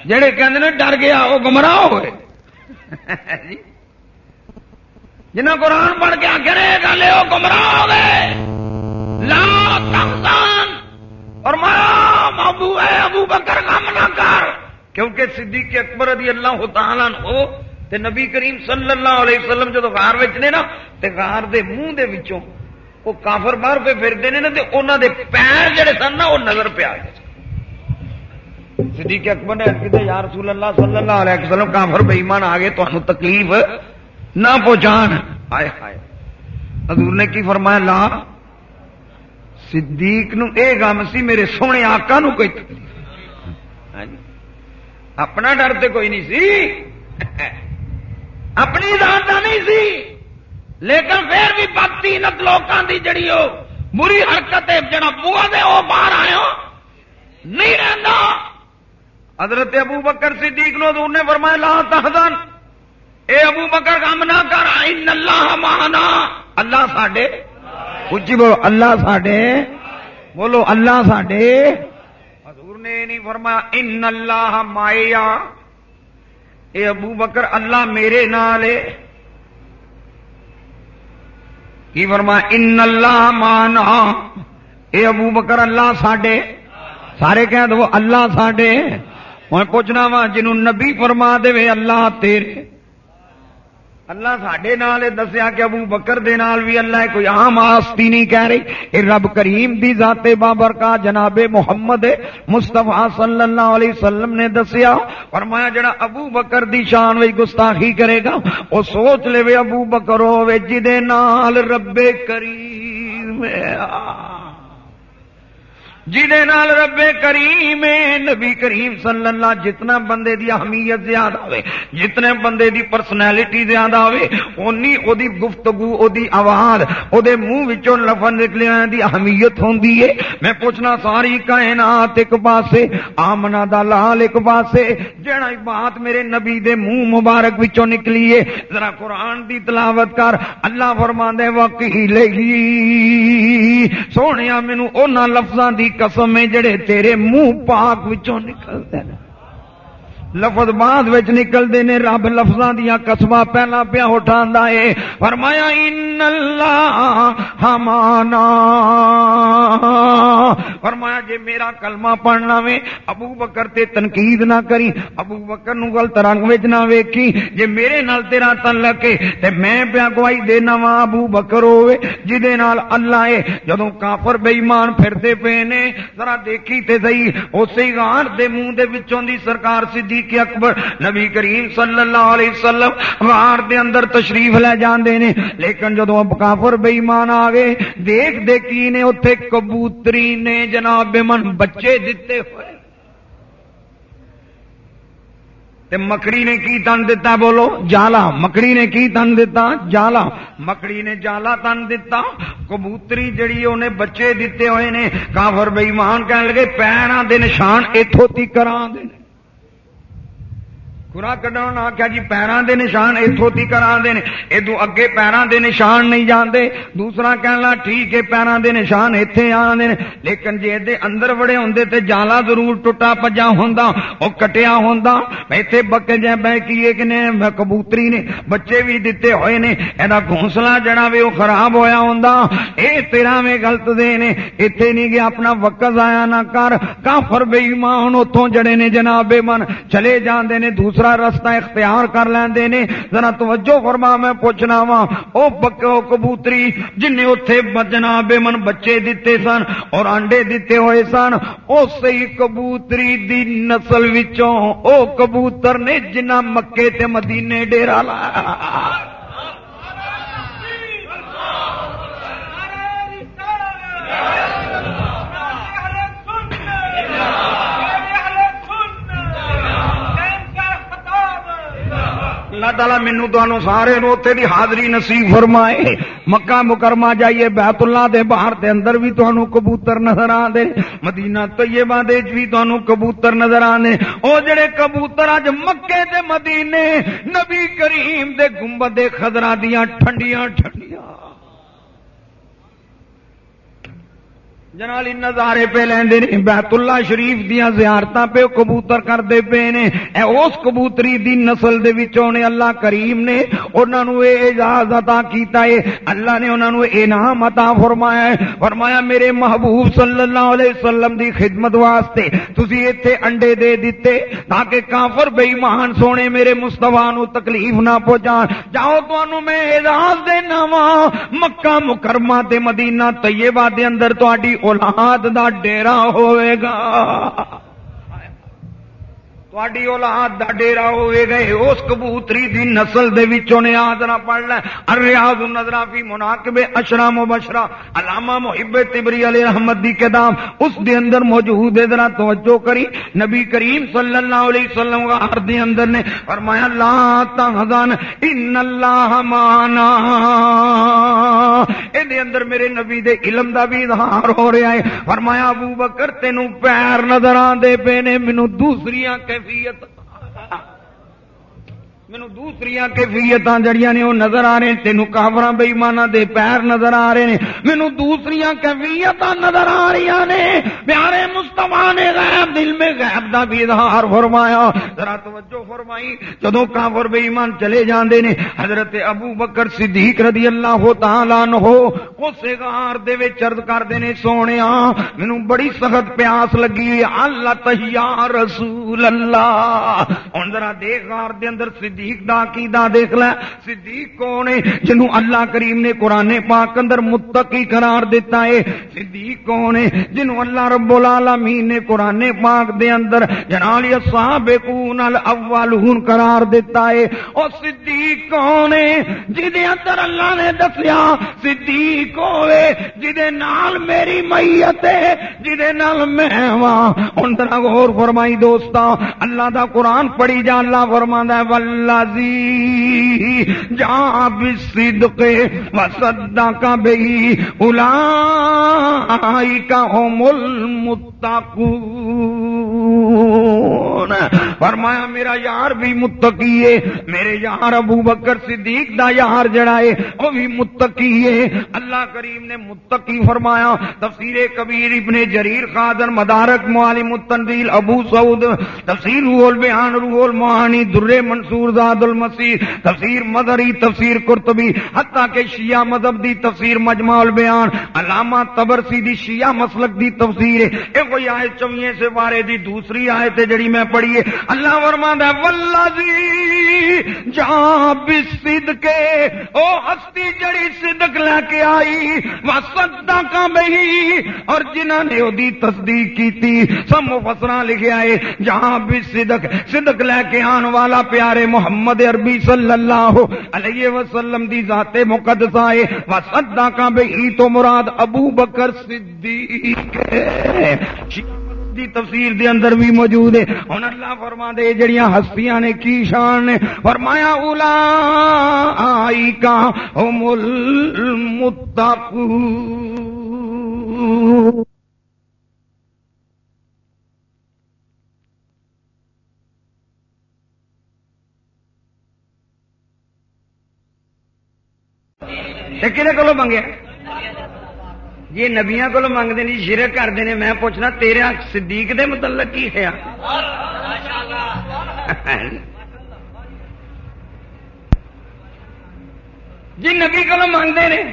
جڑے کہ ڈر گیا، وہ گمراہ ہوئے۔ جی۔ جنہ قرآن پڑھ کے آخر گل وہ گمراہ ہو گئے لا تحزن۔ اور مایا ابو ہے ابو بکر، غم نہ کر۔ کیونکہ صدیق اکبر رضی اللہ تعالیٰ ہو، تے نبی کریم صلی اللہ علیہ وسلم جدو غار نے نا، تے غار دے منہ دے وچوں وہ کافر باہر پہ پھرتے ہیں نا تے انہاں دے پیر جڑے سن نا، وہ نظر پہ آ گئے۔ صدیق اکبر نے کہتے یا رسول اللہ صلی اللہ علیہ وسلم، کافر بےمان آ گئے تو تکلیف نہ پہنچان۔ آئے ہائے۔ حضور نے کی فرمایا، لا، صدیق نو اے گم سی، میرے سونے آقا نو کوئی تکلیف۔ ہاں جی۔ اپنا ڈر تے کوئی نہیں سی۔ اپنی ذات کا نہیں سی۔ لیکن پھر بھی بکتی نت لوگوں کی جڑی ہو بری حرکت جڑا بوا دے وہ باہر آیا نہیں رہتا حضرت ابو بکر صدیق نو تو انہیں فرمایا، لا تحزن۔ اے ابو بکر کام نہ کر۔ ان اللہ مانا اللہ ساڈے۔ اچھی بولو، اللہ ساڈے۔ بولو، اللہ ساڈے۔ حضور نے نہیں فرمایا، ان اللہ مایا اے ابو بکر، اللہ میرے نال ہے۔ کی فرما، ان اللہ مانا. اے ابو بکر، اللہ ساڈے سارے کہہ دو، اللہ ساڈے. میں پوچھنا وا، جنوں نبی فرما دے اللہ تیرے اللہ سڈے نال دسیا کہ ابو بکر دے نال بھی اللہ کوئی عام آستی نہیں کہہ رہی۔ اے رب کریم دی ذات بابر کا جناب محمد مصطفیٰ صلی اللہ علیہ وسلم نے دسیا۔ فرمایا جڑا ابو بکر دی شان وچ گستاخی کرے گا، او سوچ لے ابو بکر ہوے جدے نال رب کریم جہے نال رب کریم نبی کریم صلی اللہ جتنا بندے دی اہمیت زیادہ ہوئے، جتنے بندے دی پرسنالٹی زیادہ ہوئے، اونی او دی گفتگو او دی آواز او دے منہ وچوں لفظ نکلے دی اہمیت ہوندی ہے۔ میں پوچھنا ساری کائنات ایک پاسے، آمنا دا لال ایک پاسے جڑا بات میرے نبی دے منہ مبارک وچوں نکلی ہے، ذرا قرآن دی تلاوت کر، اللہ فرماندے وقیلے سونیا مینوں انہاں لفظاں دی قسم جڑے تیرے منہ پاک وچوں نکلتے ہیں۔ لفظ بعد وچ نکلتے نے رب لفظاں دیا قسمہ پہلا پیا اٹھا ہے فرمایا، ان اللہ ہمانا. فرمایا، جے میرا کلمہ پڑھنا وے ابو بکر تے تنقید نہ کری ابو بکر نو غلط رنگ وچ نہ ویکھی جے میرے نال تیرا تن لگے تے میں پیا گواہی دینا وا ابو بکر ہوے جدے نال اللہ اے۔ جدوں کافر بے ایمان پھردے پے نے، ذرا دیکھی تے صحیح، اسی غار دے منہ دے وچوں دی سرکار سدھی صدیق اکبر نبی کریم صلی اللہ علیہ وسلم غار دے اندر تشریف لے جاندے نے۔ لیکن جدو کافر بے ایمان آ گئے دیکھ دے کی نے اوتھے کبوتری نے جناب من بچے دتے ہوئے۔ تے مکڑی نے کی تن دیتا بولو، جالا۔ مکڑی نے کی تن دیتا جالا۔ مکڑی نے جالا تن دیتا کبوتری جڑی انہیں بچے دیتے ہوئے نے، کافر بے ایمان کہنے لگے پیروں دے نشان اتوں تک کرا دے خورا کڈنا آخیا جی پیروں دے نشان اتوں تک کرا دے ادو اگے پیروں دے نشان نہیں جاندے۔ دوسرا کہنا ٹھیک ہے پیروں دے نشان اتے آتے لیکن جی یہ اندر بڑے ہوں تے جالا ضرور ٹوٹا پجا ہوں وہ کٹیا ہوں اتنے بکے جی بہ کی کہ کبوتری نے، بچے بھی دیتے ہوئے نے یہ گھونسلا جڑا بھی وہ خراب ہویا ہوں یہ تیرا میں گلت دے نے اتنے نہیں گیا اپنا وقت آیا نہ کر۔ کافر بے ایمان اتوں جڑے نے جناب من، چلے جاندے نے دوسرے دوسرا رستہ اختیار کر لیندے نے۔ ذرا توجہ فرما، میں پوچھنا وا او بکو کبوتری جن اتے بجنا بے من بچے دتے سن اور انڈے دتے ہوئے سن اسی کبوتری دی نسل وچوں، او کبوتر نے جنہ مکے تے مدینے ڈیرا لایا۔ اللہ تعالیٰ مینو تمہوں سارے اتنے دی حاضری نصیب فرمائے۔ مکہ مکرمہ جائیے بیت اللہ دے باہر دے اندر بھی تمہوں کبوتر نظر آدھے مدینہ طیبہ دے بھی تمہوں کبوتر نظر آنے او جڑے کبوتر اج مکے دے مدینے، نبی کریم دے گنبد دے دیاں ٹھنڈیاں ٹھنڈیاں۔ جنالی نظارے پہ لیندے نے، بیت اللہ شریف دیا زیارت پہ کبوتر کرتے پے نے۔ اے اس کبوتری دی نسل دے وچوں نے اللہ کریم نے انہاں نو اے اجازت عطا کیتا ہے اللہ نے انہاں نو انعام عطا فرمایا ہے فرمایا، میرے محبوب صلی اللہ علیہ وسلم دی خدمت واسطے تسی ایتھے انڈے دے دتے تاکہ کافر بے ایمان سونے میرے مصطفی نو تکلیف نہ پہنچان۔ جاؤ تانوں میں اجازت دینا وا مکہ مکرمہ تے مدینہ طیبہ دے اندر تہاڈی اولاد دا ڈیرا ہوئے گا۔ تھوڑی اولاد دا ڈیرا ہوئے گئے اس کبوتری دی نسل دے وچوں نے آدنا پڑھ لے الریاض النظرہ فی مناقب اشرا مبشرا علامہ محب تبری علیہ رحمت دی کتاب اس دے اندر موجود ہے ذرا توجہ کری نبی کریم صلی اللہ علیہ وسلم کا ہر دے اندر نے فرمایا لا تحزن ان اللہ مانا اے دے اندر میرے نبی دے علم دا بھی اظہار ہو رہا ہے فرمایا ابو بکر تینوں پیر نظر آندے پے نے مینوں دوسریاں کیفیت کیفیت مینو دوسری کیفیت جڑیاں نے وہ نظر آ رہے تینوں کافر بےمانا دے پیر نظر آ رہے ہیں مینو دوسری کیفیت نظر آ رہی نے پیارے مستفا نے غیب دل میں غیب دا بھی اظہار فرمایا ذرا توجہ فرمائی جدو کافر بےمان چلے جاندے نے حضرت ابو بکر صدیق رضی اللہ تعالیٰ نو اسے غار دے وچ عرض کردے نے سونیا مینو بڑی سخت پیاس لگی اللہ تیار رسول اللہ ہن ذرا دیکھ غار دے اندر صدیق صدیق دا عقیدہ دیکھ لے۔ صدیق کون ہے؟ جنوں اللہ کریم نے قرآن پاک اندر متقی قرار دیتا ہے۔ صدیق کون ہے؟ جنوں اللہ رب العالمین نے قرآن پاک دے اندر جنالی السابقون الاولون قرار دیتا ہے۔ اور صدیق کون ہے؟ جدے اندر اللہ نے دسیا، صدیق ہوئے جدے نال میری میت ہے جدے نال میں ہاں۔ ان طرح غور فرمائی دوستا اللہ دا قرآن پڑھی جا، اللہ فرماندا ہے، واللہ الذي جاء بالصدق وصدق به اولئك هم المتقون۔ فرمایا، میرا یار بھی متقی ہے۔ میرے یار ابو بکر صدیق دا یار جڑا ہے، وہ بھی متقی ہے۔ اللہ کریم نے متقی فرمایا۔ تفسیر کبیر ابن جریر خادر مدارک معالم التنزیل ابو سعود، تفسیر روح البیان، روح المعانی در منصور زاد المسیح، تفسیر مدری، تفسیر قرطبی، حتیٰ کہ شیعہ مذہب دی تفسیر مجمع البیان، علامہ تبرسی دی شیعہ مسلک دی تفسیر۔ ہے اے کوئی آیت چویے سے بارے دی دور دوسری آیت جڑی میں پڑھی ہے اللہ فرماندا ہے، والذی جا بصدق او ہستی جڑی صدق لے کے آئی۔ وصدق بہی اور جنہاں نے اودی تصدیق کیتی، سب مفسراں لکھیا ہے جہاں بصدق صدق لے کے آن والا پیارے محمد عربی صلی اللہ علیہ وسلم دی ذات مقدسہ ہے وصدق بہی تو مراد ابو بکر صدیق ہے۔ جی۔ دی تفسیر دے اندر بھی موجود ہے۔ ہن اللہ فرما دے جڑیاں ہستیاں نے، کی شان نے۔ فرمایا اولا آئی کا ہم المتقون۔ کہنے کو منگیا؟ جی نبیا کو منگتے نہیں، شرک کرتے ہیں میں پوچھنا تیرا صدیق دے متعلق کی ہے؟ جی نبی کو منگتے ہیں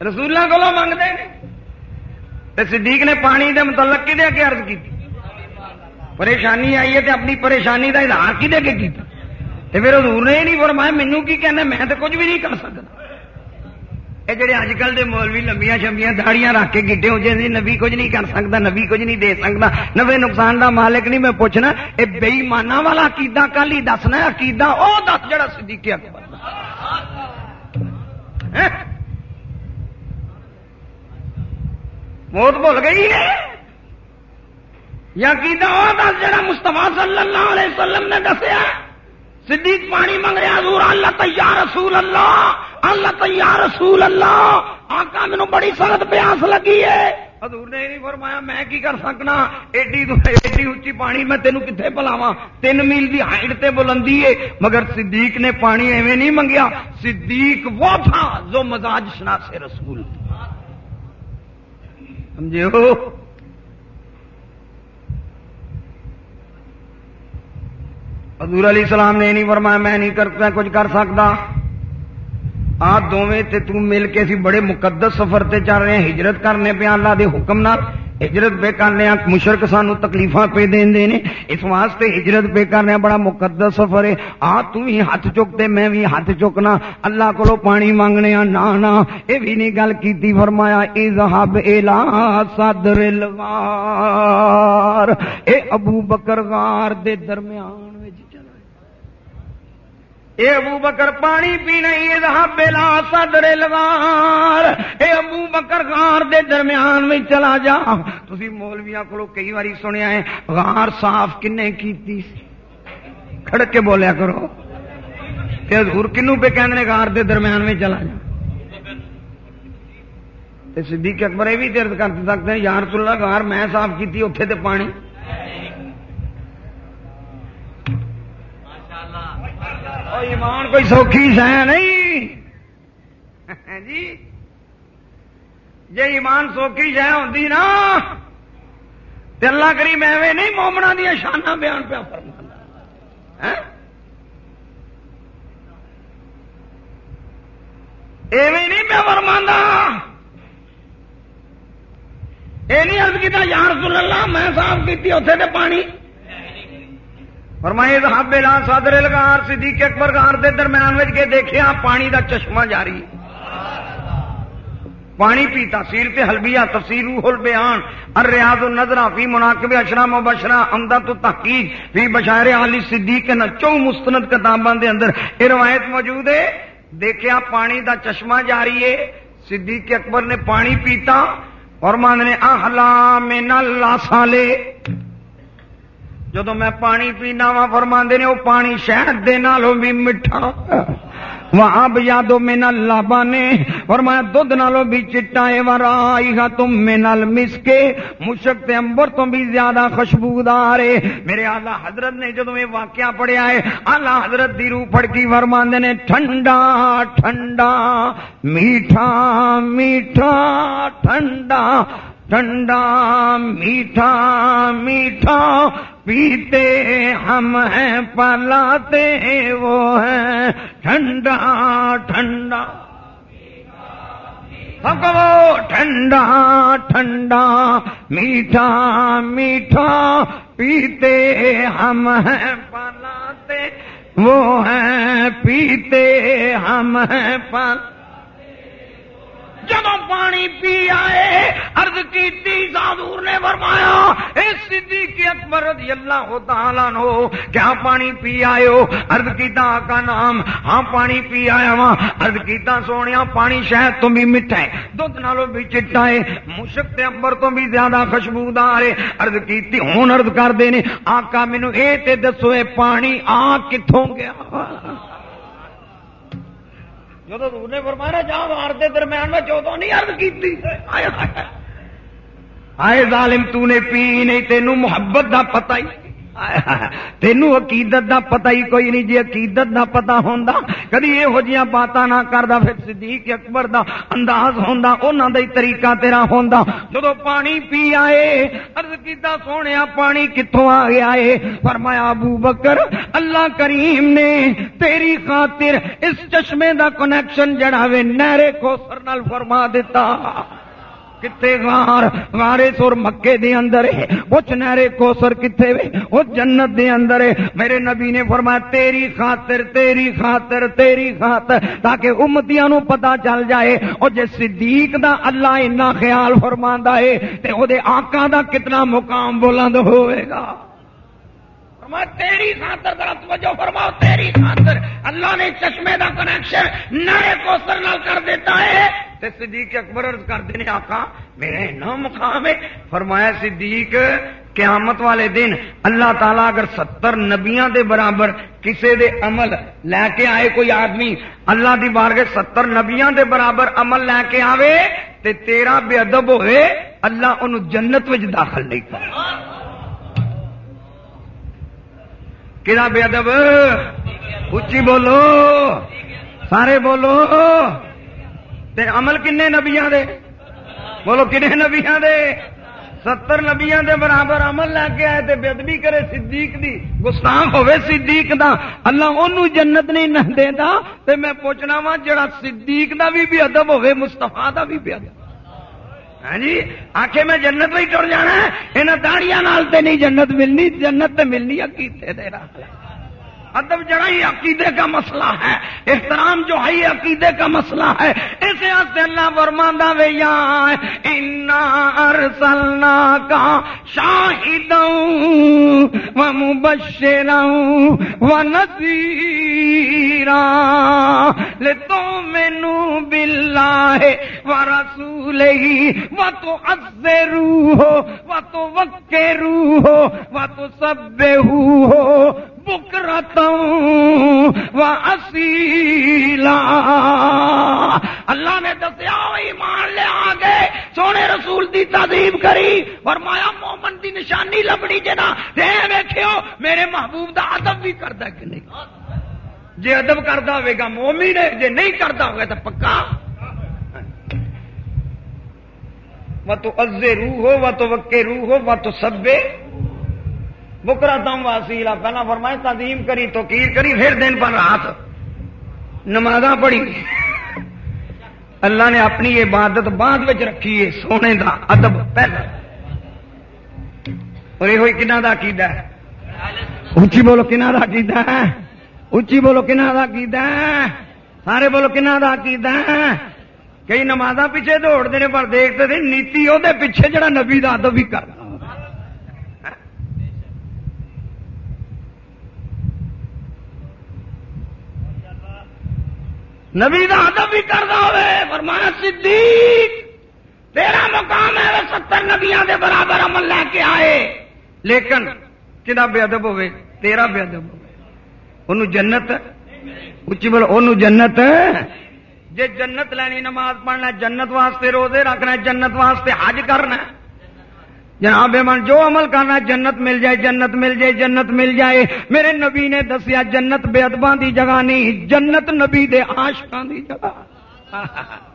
رسولہ کو منگتے ہیں صدیق نے پانی دے متعلق کدے اگے عرض کی پریشانی آئی ہے تو اپنی پریشانی کا اظہار کدے کے کیا پھر حضور نے نہیں فرمایا مینو کی کہنا میں تو کچھ بھی نہیں کر سکتا یہ جڑے اج کل کے مولوی لمبیا شمبیاں داڑیاں رکھ کے گیڈے ہو جائے نبی کچھ نہیں کر سکتا نبی کچھ نہیں دے سکتا نوے نقصان دا مالک نہیں میں پوچھنا یہ بےمانا والا عقیدہ کل ہی دسنا عقیدہ وہ دس جڑا صدیق اکبر موت بھول گئی ہے یا عقیدہ وہ دس جڑا مستفا صلی اللہ علیہ وسلم نے دسیا صدیق پانی منگ رہا حضور، اللہ تیار رسول اللہ اللہ تیار رسول اللہ، آقا مینو بڑی سخت پیاس لگی ہے۔ حضور نے نہیں فرمایا، میں کی کر سکنا؟ ایڈی ایڈی اچھی پانی میں تینوں کتنے پلاوا تین میل کی ہائٹ تے بلندی ہے، مگر صدیق نے پانی ایویں نہیں منگیا۔ صدیق وہ تھا جو مزاج شناس رسول۔ سمجھو حضور علی السلام نے نہیں فرمایا، میں نہیں کرتا کچھ کر سکتا۔ آپ دونوں تے تم مل کے اسی بڑے مقدس سفر تے چل رہے ہیں، ہجرت کرنے پہ اللہ دے حکم نال۔ ہجرت پہ کرنے مشرق سانو تکلیفاں پہ دین دے نے۔ اس واسطے ہجرت پہ کرنے بڑا مقدس سفر ہے۔ آ تم ہی ہاتھ چکتے، میں بھی ہاتھ چکنا۔ اللہ کو پانی مانگنے ہاں نا نا یہ بھی نہیں گل کی فرمایا، اذهب الى صدر الغار اے ابو بکر غار دے درمیان۔ اے ابو بکر پانی پی نہیں بلا سدرے لگار۔ اے ابو بکر غار دے درمیان میں چلا جا۔ تھی مولویا کو کئی باری سنیا ہے، غار صاف کنے کی کھڑک کے بولیا کرو۔ حضور کنو پہ کہنے غار دے درمیان میں چلا جا۔ صدیق اکبر یہ بھی درد کر سکتے ہیں یار اللہ غار میں صاف کی اتنے تے پانی۔ ایمان کوئی سوکھی شہ نہیں۔ جی۔ جی ایمان سوکھی شہ ہوتی نا تو اللہ کری میں نہیں مومنا دیا شانہ بیان پہ فرما ہاں؟ ایویں نہیں پیا فرما یہ نہیں ارد کیا یار سن اللہ، میں صاف کی اتنے پانی۔ فرمائے صاحب بلا صدر لگار صدیق اکبر گار دے درمیان وچ کے دیکھیا، پانی دا چشمہ جاری۔ پانی پیتا، سیر تے حلبیہ، تفسیر روح البیان، الریاض النظرہ فی مناقب اشرا مبشرہ امدت تحقیق فی بشار علی صدیق نہ چو مستند کتاباں دے اندر۔ یہ روایت موجود ہے۔ دیکھیا، پانی دا چشمہ جاری ہے۔ صدیق اکبر نے پانی پیتا۔ اور مان نے، احلا من اللہ سالے جدو میں پانی پینا وا فرما نے وہ پانی شہد دے نالوں بھی میٹھا وہاں یادو میں نل لابانے اور میں دھد نالو بھی چٹا ہے ورائی گا تم میں نل مس کے مشک تے امبر تو بھی زیادہ خوشبودار ہے میرے آلہ حضرت نے جدو یہ واقعہ پڑھیا ہے آلہ حضرت دی روح پڑھ کی فرماندے نے ٹھنڈا ٹھنڈا میٹھا میٹھا ٹھنڈا ٹھنڈا میٹھا میٹھا پیتے ہم ہیں، پلاتے وہ ہیں۔ ٹھنڈا ٹھنڈا ٹھنڈا ٹھنڈا میٹھا میٹھا پیتے ہم ہیں، پلاتے وہ ہیں۔ پیتے ہم ہیں، پلاتے جب پانی پی آئے ارد کی سادور نے فرمایا، اے صدیق اکبر رضی اللہ تعالیٰ نو کیا ہاں پانی پی آئے ہو ارد کیتا کا نام ہاں پانی پی آیا وا ارد کیتا سونے پانی شاید تو بھی میٹھا ہے دھد نالوں بھی چٹا ہے، مشک تے امبر تو بھی زیادہ خوشبودار ہے ارد کیتی ہوں ارد کر دینے آقا مینو اے تے دسو، اے پانی آ کتوں گیا؟ جب نے فرمایا جا مار دے درمیان میں چودہ نہیں ارد کی آئے ظالم تو نے پی نہیں تینوں محبت دا پتہ ہی تینوں عقیدت دا پتہ ہی کوئی نہیں جی عقیدت دا پتا ہوں کدی یہ جی بات نہ کرتا پھر صدیق اکبر دا انداز ہوں انہوں دا ہی طریقہ تیرا ہوں جدو پانی پی آئے ارد کیتا سونے پانی کتوں آ گیا ہے فرمایا ابو بکر اللہ کریم نے تیری خاطر اس چشمے دا کنیکشن جڑا وے نہرے کو سر فرما دیتا کتے غار غارے سور مکے دے اندر ہے وہ چنہرے کوسر کتے وے وہ جنت دے اندر ہے میرے نبی نے فرمایا تیری خاطر تیری خاطر تیری خاطر تاکہ امتیاں نو پتہ چل جائے او جے صدیق دا اللہ اتنا خیال فرماندا ہے تے او دے آقا دا کتنا مقام بلند ہوئے گا فرمایا تیری خاطر ذرا توجہ فرماؤ، تیری خاطر اللہ نے چشمے دا کنیکشن نئے کوسر نال کر دیتا ہے۔ تے صدیق اکبر عرض کر دینے، آقا، میرے نہ مقام ہے۔ فرمایا، صدیق، قیامت والے دن اللہ تعالیٰ اگر ستر نبیاں دے برابر کسے دے عمل لے کے آئے، کوئی آدمی اللہ دی بار کے ستر نبیاں دے برابر عمل لے کے آوے، تے تیرا بے ادب ہوئے، اللہ انہوں جنت وچ داخل نہیں کر کہڑا بے ادب اچھی بولو سارے بولو تے عمل کنے نبیا دے بولو کنے نبیا دے ستر نبیا دے برابر عمل لے کے آئے تے بےدبی کرے صدیق دی گستاخ ہوے صدیق دا اللہ انہوں جنت نہیں نہ دے دا تے میں پوچھنا وا جڑا صدیق دا بھی بے ادب ہوے مستفا دا بھی بے ادب ہاں جی آخ میں جنت میں ٹر جانا ہے یہاں داڑیاں تے نہیں جنت ملنی، جنت تے ملنی عقیدے دے رہا ادب جڑا ہی عقیدے کا مسئلہ ہے، احترام جو ہے یہ عقیدے کا مسئلہ ہے۔ اسے ہاتھ اللہ ورماندہ وے یا ارسلنا کا شاہدوں و مبشروں و نذیرا لتو مینو باللہ و رسول ہی و تو ازرو ہو و تو وکرو ہو و تو سب ہو و اصیلا اللہ نے دسیا ایمان لے آگے سونے رسول دی تعظیم کری، فرمایا، مومن دی نشانی لبڑی جنا دے ویکھیو، میرے محبوب دا ادب بھی کردا کہ نہیں؟ جے ادب کردا ہوے گا، مومن ہے، جے نہیں کردا ہوگا تو پکا؟ وہ تو از روح ہو وہ تو وکے روح ہو وہ تو سبے بکرا تم واسیلا پہلا فرمائے تعظیم کری تو کیر کری، پھر دن پر رات نماز پڑھی۔ اللہ نے اپنی عبادت بعد رکھی ہے، سونے دا ادب پہلا۔ اور یہ ہوئی کنہ دا کیدا ہے۔ اچھی بولو کنہ دا کیدا ہے۔ اچھی بولو کنہ دا کیدا ہے۔ سارے بولو کنہ دا کیدا ہے۔ کئی نماز پیچھے دوڑتے ہیں، پر دیکھتے تھے نیتی وہ پیچھے جڑا نبی دا ادب بھی کرنا۔ نبی دا ادب بھی کرنا ہوئے، فرمایا، صدیق، تیرا مقام ہے ستر نبیا دے برابر عمل لے کے آئے۔ لیکن کدا بے ادب ہوئے؟ تیرا بے ادب ہوئے۔ انہوں جنت اچھی بولو انہوں جنت۔ جے جنت لینی، نماز پڑھنا، جنت واسطے روزے رکھنا، جنت واسطے حج کرنا۔ جناب من، جو عمل کرنا جنت مل جائے، جنت مل جائے، جنت مل جائے۔ میرے نبی نے دسیا، جنت بے ادبا دی جگہ نہیں، جنت نبی دے عاشقاں دی جگہ۔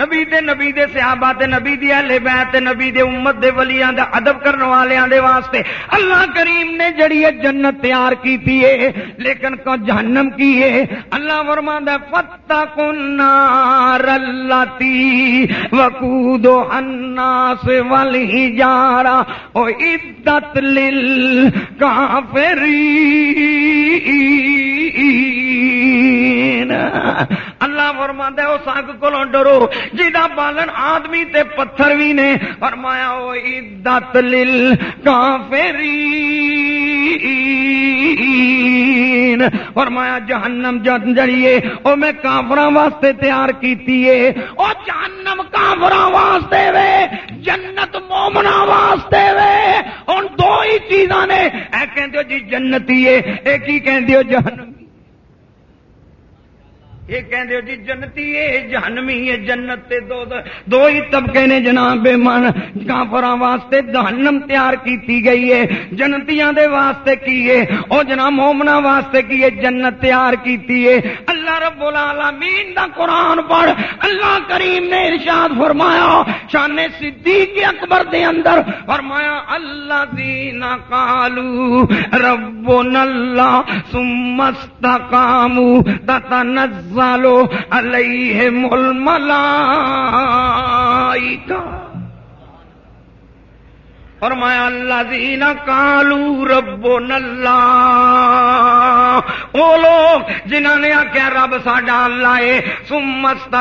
نبی دے نبی دے صحابہ تے نبی دی اہل بیت تے نبی دے امت دے ولیاں دا ادب کرنے والیاں دے واسطے اللہ کریم نے جڑی جنت تیار کیتی ہے، لیکن کو جہنم کی ہے؟ اللہ فرماندا ہے فتقوا النار اللتی وقودو الناس والحجارہ او عدت للکافرین اللہ فرماندا ہے، اس اگ کولوں ڈرو۔ جا بالن آدمی تے پتھر بھی نے فرمایا وہ عدت لل کافری فرمایا جہنم جن جڑیے او میں کافر واسطے تیار کیتی ہے۔ او جہنم کافر واسطے وے، جنت مومنا واسطے وے۔ ہن دو ہی چیزاں نے۔ اے کہندے ہو جی جنتی ہے اے کی کہندے ہو جہنم۔ یہ کہندے جی جنتی ہے جہنمی ہے جنت تے دو دو ہی طبقے نے جناب من کافراں واسطے جہنم تیار کیتی گئی ہے جنتیاں دے واسطے کی ہے او جناب مومنا واسطے کی ہے جنت تیار کیتی ہے اللہ رب العالمین دا قرآن پڑھ اللہ کریم نے ارشاد فرمایا، شان صدیق اکبر دے اندر فرمایا اللہ دین قالو ربنا اللہ ثم استقاموا تتنزل تنزلو علیہم فرمایا اللہ دینا کالو ربو نلا وہ لوگ جنہوں نے آخیا رب ساڈا اللہ ہے سمست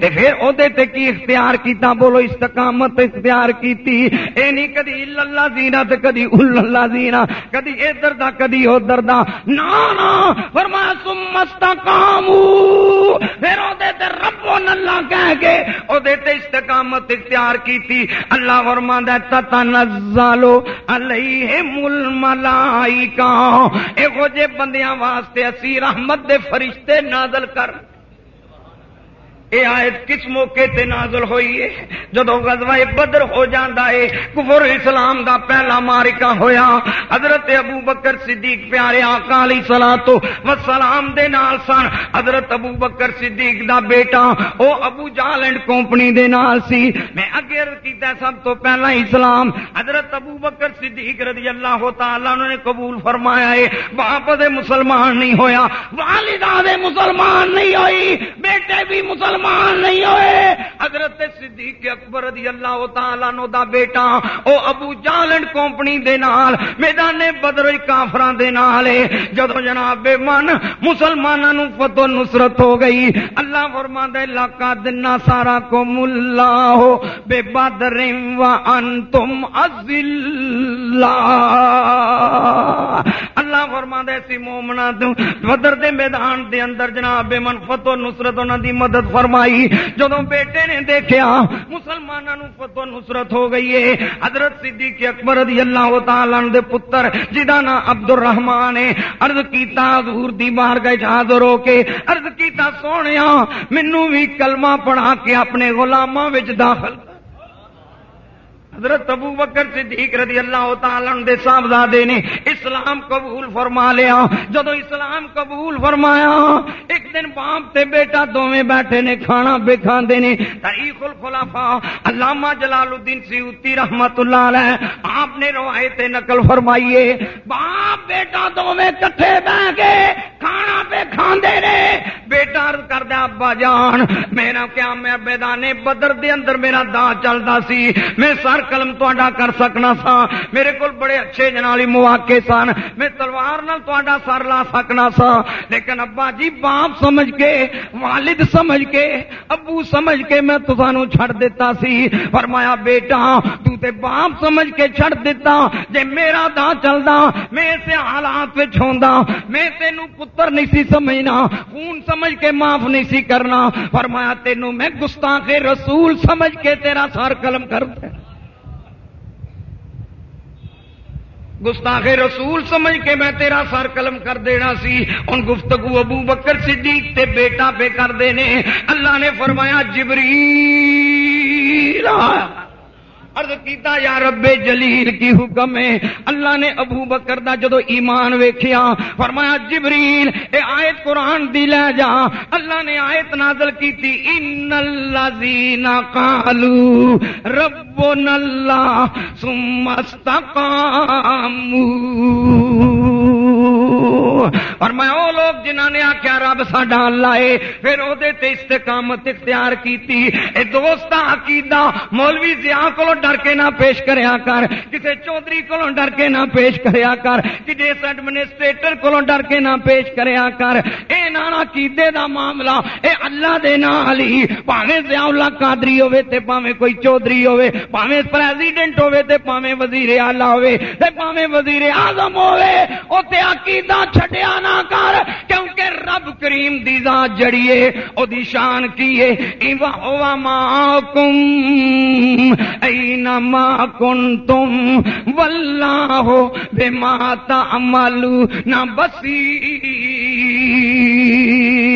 پھر وہ کی اختیار کیتا؟ بولو، استقامت اختیار کیتی۔ اے نہیں کدی اللہ دینا تے کدی اللہ دینا کدی ادھر دا، کدی ادھر دا۔ نا فرمایا سمست کامو پھر وہ ربو نلا کہہ کے وہ استقامت اختیار کیتی۔ اللہ فرما تت تنزلو علیہم الملائکہ۔ ایہو جے بندیاں واسطے اسی رحمت دے فرشتے نازل کر۔ یہ آیت کس موقع تے نازل ہوئی ہے؟ جدو غزوہ بدر ہو جاندہ ہے، کفر اسلام دا پہلا مارکا ہویا۔ حضرت ابو بکر صدیق پیارے آقا علیہ سلاتو و سلام دے نال سن۔ حضرت ابو بکر صدیق دا بیٹا، او ابو جالنڈ کمپنی دے نال سی۔ میں اگر کیتا سب تو پہلا اسلام۔ حضرت ابو بکر صدیق رضی اللہ تعالیٰ نے قبول فرمایا ہے۔ باپ دے مسلمان نہیں ہویا، والدہ دے مسلمان نہیں ہوئی، بیٹے بھی مسلمان مسلمان نہیں ہوئے۔ حضرت صدیق اکبر رضی اللہ تعالیٰ نو دا بیٹا، او ابو جالنڈ کمپنی دے نال، میدان بدر کافران دے نال جدو جناب من مسلمانوں نو فتو نصرت ہو گئی، اللہ فرما دے لاکا دنا سارا کو ملا ہو بے بدر و انتم ازلا اللہ فرما دے سی مومنا تو بدر دے میدان دے اندر جناب من فتو نصرت انہاں دی مدد فرما فرمائی جدو بیٹے نے دیکھا مسلمانوں فتو نصرت ہو گئی ہے۔ حضرت صدیق اکبر رضی اللہ تعالی دے پتر جدا نا عبد الرحمان ہے عرض کیتا، حضور دی بار گئے حاضر ہو کے عرض کیتا، سونیا، مینوں بھی کلمہ پڑھا کے اپنے غلاماں وچ داخل کر حضرت ابو بکر صدیق رضی اللہ تعالیٰ دے صاحبزادے نے اسلام قبول فرما لیا۔ جدو اسلام قبول فرمایا، ایک دن باپ تے بیٹا دوویں بیٹھے نے، کھانا بے کھاندے نے۔ تاریخ الخلافہ علامہ جلال الدین سیوتی رحمت اللہ علیہ آپ نے روایت نقل فرمائیے باپ بیٹا دوویں کٹھے بیٹھ کے کھانا پہ کھاندے نے۔ بیٹا کر دیا ابا جان، میرا کیا میں بیدانے بدر دے اندر میرا دا چلتا سی، میں سر قلم تا کر سکنا سا میرے کو بڑے اچھے جنالی مواقع سن میں تلوار نال تا سر لا سکنا سا لیکن ابا جی باپ سمجھ کے والد سمجھ کے ابو سمجھ کے میں تسانو چھڑ دیتا سی فرمایا بیٹا تو تے باپ سمجھ کے چھڑ دیتا جے میرا دا چلدا میں سے حالات وچ ہوندا میں تینو پتر نہیں سی سمجھنا خون سمجھ کے معاف نہیں سی کرنا فرمایا تینو میں گستاخ رسول سمجھ کے تیرا سر قلم کر دے گستاخ رسول سمجھ کے میں تیرا سر قلم کر دینا سی۔ ان گفتگو ابو بکر صدیق تے بیٹا پہ کر دینے۔ اللہ نے فرمایا جبری عرض کیتا، یا رب جلیل کی حکم ہے۔ اللہ نے ابو بکر دا جدو ایمان ویکھیا، فرمایا، جبریل، اے آیت قرآن دی لے جا۔ اللہ نے آیت نازل کیتی، ان الذین قالوا ربنا اللہ، ثم استقاموا۔ اور میں وہ لوگ جنہوں نے آخیا رب ساڈا اللہ ہے پھر وہ استقامت اختیار کی دوست عقیدہ، مولوی زیا کو ڈر کے نہ پیش کریا کر کسی چودھری کو ڈر کے نہ پیش کریا کر کسی ایڈمنسٹریٹر کو ڈر کے نہ پیش کریا کر۔ اے نانا کیدے دا معاملہ، اے اللہ دے نال ہی پاویں ضیاء اللہ قادری ہوے تے پاویں کوئی چودھری ہوے پاویں پریزیڈنٹ ہوے تے پاویں وزیر اعلی ہوے تے پاویں وزیر اعظم ہوے تے عقیدہ چھڈیا نہ کر، کیونکہ رب کریم دی ذات جڑی ہے او دی شان کی ہے۔ ایوا ہوا ماکم اینما کنتم واللہ بما تعملون بصیر۔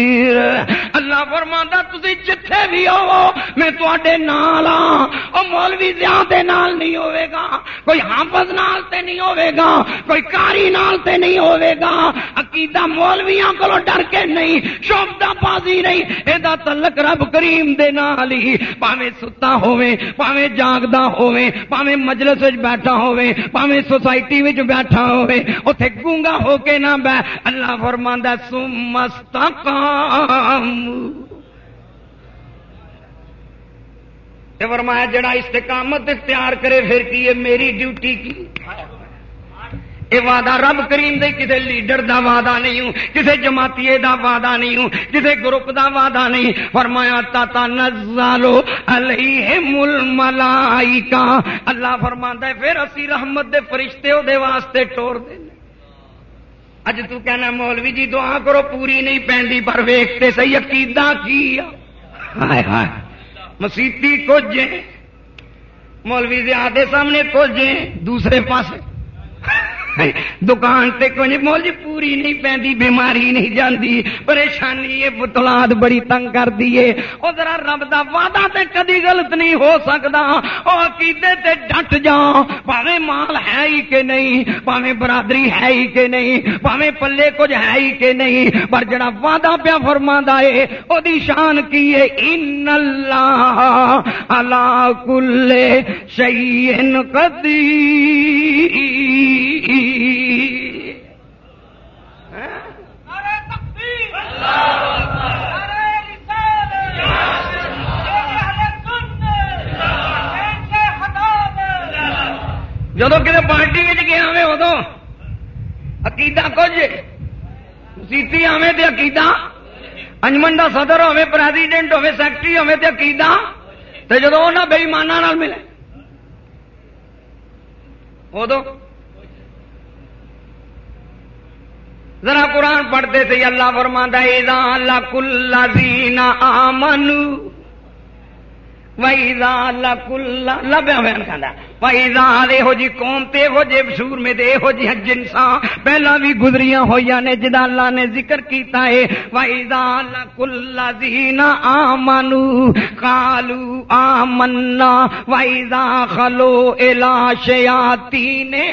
اللہ فرماندا، تسی جتھے بھی ہو میں تواڈے نال ہاں او مولوی زیادہ نال نہیں ہوے گا، کوئی حافظ نال تے نہیں ہوے گا، کوئی قاری نال تے نہیں ہوے گا۔ عقیدہ مولویاں کولو ڈر کے نہیں، شوبدہ بازی نہیں۔ اے دا تعلق رب کریم دے نال ہی۔ پاویں ستا ہوے پاویں جاگدا ہوے پاویں مجلس وچ بیٹھا ہوے پاویں سوسائٹی وچ بیٹھا ہوے اوتھے گونگا ہو کے نہ بہ۔ اللہ فرماندا، سمستقام فرمایا جڑا استقامت اختیار کرے پھر کی میری ڈیوٹی کی؟ یہ وعدہ رب کریم دے کسی لیڈر دا وعدہ نہیں ہوں کسی جماعتی دا وعدہ نہیں ہوں کسی گروپ دا وعدہ نہیں۔ فرمایا تا نزالو علیہم الملائکہ۔ اللہ فرماندا ہے، پھر اسی رحمت دے فرشتے او دے واسطے ٹور دے۔ اج تو کہنا مولوی جی دعا کرو، پوری نہیں پہنتی، پر ویختے سی عقیدہ کی ہائے ہائے۔ مسیتی کچھ مولوی زیادہ سامنے کچھ دوسرے پاس دکان تے کچھ مول پوری نہیں پی بیماری نہیں جاندی، پریشانی یہ پتلاد بڑی تنگ کر دیے وہ ذرا رب دا وعدہ تے کدی غلط نہیں ہو سکتا وہ عقیدے تے ڈٹ جا۔ پاوے مال ہے ہی کہ نہیں؟ پاوے برادری ہے ہی کہ نہیں؟ پاوے پلے کچھ ہے ہی کہ نہیں؟ پر جڑا وعدہ پیا فرما ہے وہ شان کی ہے؟ ان اللہ اللہ کل شعین قدیر۔ جدو کسی پارٹی گیا میں ادو عقیدہ کچھ سیتی آوے تو عقیدہ؟ انجمن کا صدر ہوے پریزیڈنٹ ہوے سیکٹری ہوے تو عقیدہ؟ تو جدو وہ بےمانا ملے۔ ادو ذرا قرآن پڑھتے تھے، اللہ فرما اللہ کل دینا آمن لبیا ہوا ہو جی قوم تے ہو جے سور میں دے ہو جی جنسا پہلا بھی گزریاں ہوئی نے، جدا اللہ نے ذکر کیتا ہے وائزا کل دینا آمنو کالو آمنا وائزا خلو الا شیاتی نے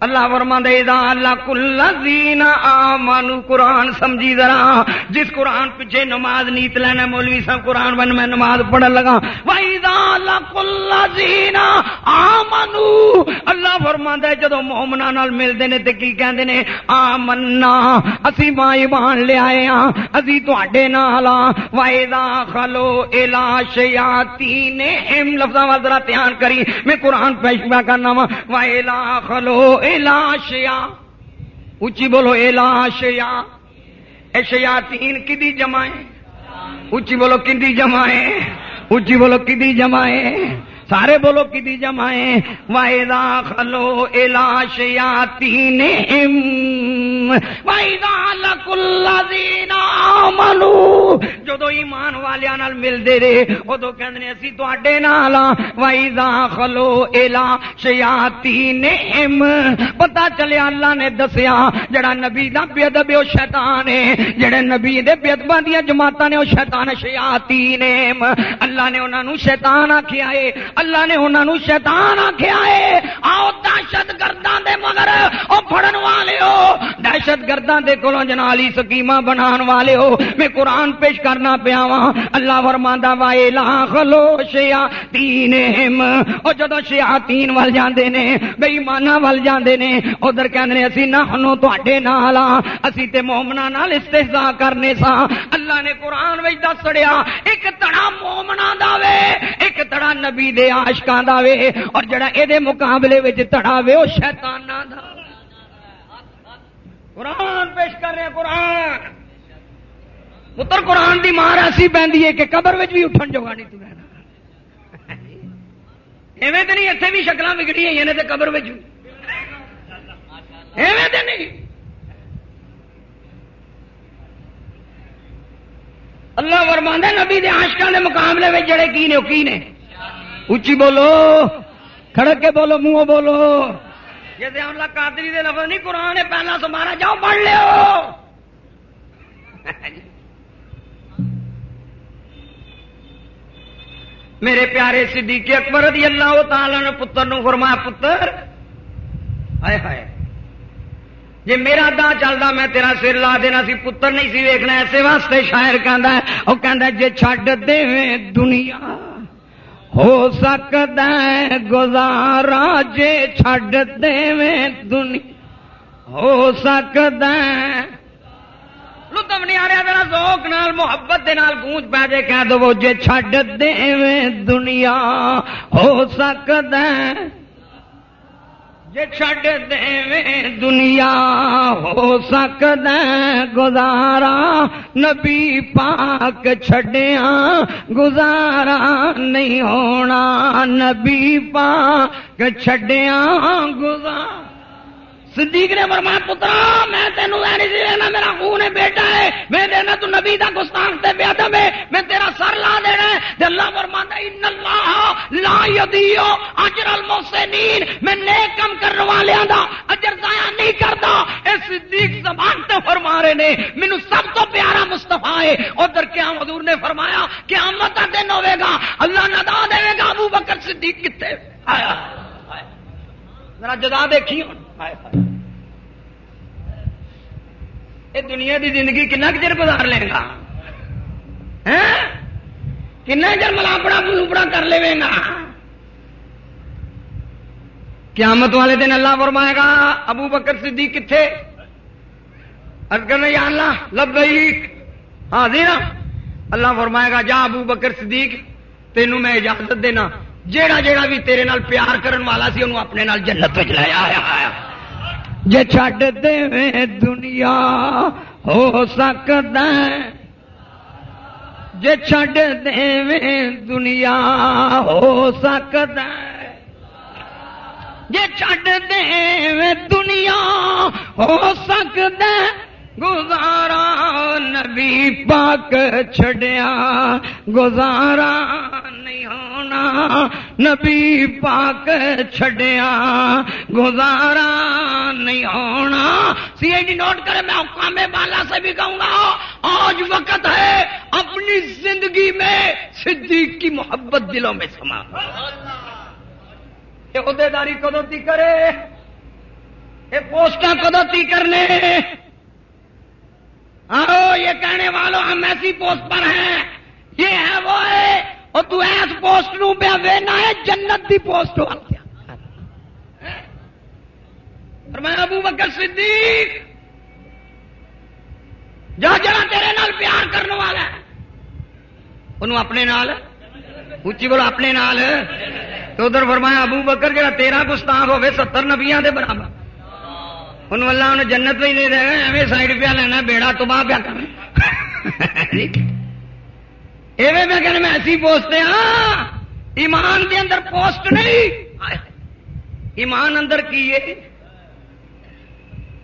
اللہ ورما دے دا اللہ کل دین آمانو قرآن سمجھی ذرا۔ جس قرآن پیچھے نماز نیت لینا، مولوی صاحب قرآن بن میں نماز پڑھن لگا۔ وہی دا اللہ کل دین آمانو اللہ فرما دے جدو مومنا نال ملتے نے تے کی کہندے نے؟ آمنا اسی ماں ایمان لے آئے ہاں اسی تواڈے نال ہاں۔ وائدا خلو الا شیاطین۔ ہم لفظاں ذرا دھیان کری، میں قرآن پیش کرنا وا۔ وائلا خلو لاشیا اچھی بولو اے لاشیا ایشیا تین کدی جمائے اچھی بولو کدی جمائے اچھی بولو کدی جمائے سارے بولو کدی جمائے وائدا خلو الاشیا تین منو جدو ایمان والے ملتے رہے، ادو کہ اسی تے نال وائی دا خلو الا شیاتی نیم پتا چلیا اللہ نے دسیا، جڑا نبی دا بیدب وہ شیطان ہے، جڑے نبی دے بیدباں دیا جماعت نے وہ شیطان شیاتی نیم اللہ نے انہوں شیطان آخیا ہے۔ اللہ نے انہوں نے شیطان آخیا ہے۔ آؤ دہشت گرداں دے مگر او پھڑن والے ہو۔ دہشت گرداں دے کولوں جنالی سکیما بنان والے ہو۔ میں قرآن پیش کرنا پیا وا اللہ فرماندا وا الا خلو شیا تین او جدو شیا تین ول جاندے نے بے ایمانہ ول جاندے نے، ادھر کہندے نے، اسی نحنو تواڈے نال اسی تے مومنا نال استہزاء کرنے سا اللہ نے قرآن وچ دس سڑیا ایک تڑا مومنا دا وے، ایک تڑا نبی دے آشکاں دا وے، اور جڑا اے دے مقابلے وچ تڑا وے او شیطاناں دا۔ قرآن پیش کر رہے ہیں، قرآن۔ پتر، قرآن دی مار ایسی پہنتی ہے کہ قبر وچ بھی اٹھن جوگا نہیں تو رہنا۔ ایویں تو نہیں اتنے بھی شکل بگڑی ہوئی نے قبر وچ ایویں تو نہیں۔ اللہ ورماندہ نبی دے آشکا دے مقابلے میں جڑے کی نے کی نے۔ اچھی بولو۔ کھڑک کے بولو منہ بولو۔ جیسے ہم لوگ دے لفظ نہیں، قرآن ہے، پہلا سمارا جاؤ، پڑھ لو میرے پیارے صدیق اکبر رضی اللہ تعالی نے پتر نو فرمایا، پتر، ہائے ہائے جی میرا دا چلتا میں تیرا سر لا دینا سی، پتر نہیں سی ویکنا ایسے واسطے شاعر کہہ وہ کہ جی چڈ دے دنیا۔ ہو سکتا ہے گزارا جے چھڈ دے دنیا۔ ہو سکتا ہے۔ لطف نہیں آ رہا ذرا ذوق نال، محبت دے نال گونج پہ جے، کہہ دو جے چھڈ دے دنیا۔ ہو سکتا ہے۔ جے چھڈ دے دنیا ہو سکتا گزارا۔ نبی پاک چھڈیاں گزارا نہیں ہونا۔ نبی پاک چھڈیاں گزارا۔ صدیق نے فرمایا، پترا، میں تینوں نہیں دینا میرا خون ہے، بیٹا ہے، میں دینا تو نبی دا گستاخ تے بے ادب ہے، میں تیرا سر لا دینا ہے۔ اللہ فرماتا لا یدیو اجر المحسنین۔ میں نیک کم کرنے والوں دا اجر ضائع نہیں کرتا۔ اے صدیق، زبان تے فرما رہے نے، مینو سب تو پیارا مستفا ہے۔ ادھر کیا حضور نے فرمایا، قیامت کا دن ہوے گا، اللہ ندا دے گا، ابو بکر صدیق کتے آیا؟ ذرا جدا دیکھی۔ یہ دنیا دی زندگی کنا چر گزار لے گا؟ کنا چر ملاپڑا ملوپڑا کر لے گا؟ قیامت والے دن اللہ فرمائے گا، ابو بکر صدیق کتنے یا اللہ لب گئی ہاں دینا اللہ فرمائے گا، جا ابو بکر صدیق، تینوں میں اجازت دینا۔ جیڑا جیڑا بھی تیرے نال پیار کرن والا سی، انہوں اپنے نال جنت چلایا آیا آیا جے چھڈ دے دنیا ہو سکتا جے چھڈ دے دنیا ہو سکتا جے چھڈ دے دنیا ہو سکتا گزارا نبی پاک چھڑیا گزارا نہیں نبی پاک چھڑیا گزارا نہیں ہونا۔ سی آئی ڈی نوٹ کرے، میں حکام بالا سے بھی کہوں گا، آج وقت ہے اپنی زندگی میں صدیق کی محبت دلوں میں سما۔ یہ عہدے داری کدو تی کرے؟ یہ پوسٹا کدو تی کرنے؟ آؤ یہ کہنے والوں ہم ایسی پوسٹ پر ہیں۔ یہ ہے وہ ہے اور تو ایس پوسٹ نو پہ وینا ہے، جنت دی پوسٹ اور میں ابو بکر صدیق، جا جا تیرے نال پیار کرنے والا ہے۔ انہوں اپنے نال اچھی بولو اپنے نال۔ تو ادھر فرمایا ابو بکر جا تیرا گستاخ ہوے ستر نبیاں دے برابر۔ ان اللہ انہیں جنت بھی نہیں دے گا ایویں سائڈ پہ لینا، بیڑا تباہ پیا کرنا۔ ایویں میں کہنے میں ایسی پوستے ہاں ایمان کے اندر پوسٹ نہیں۔ ایمان اندر کی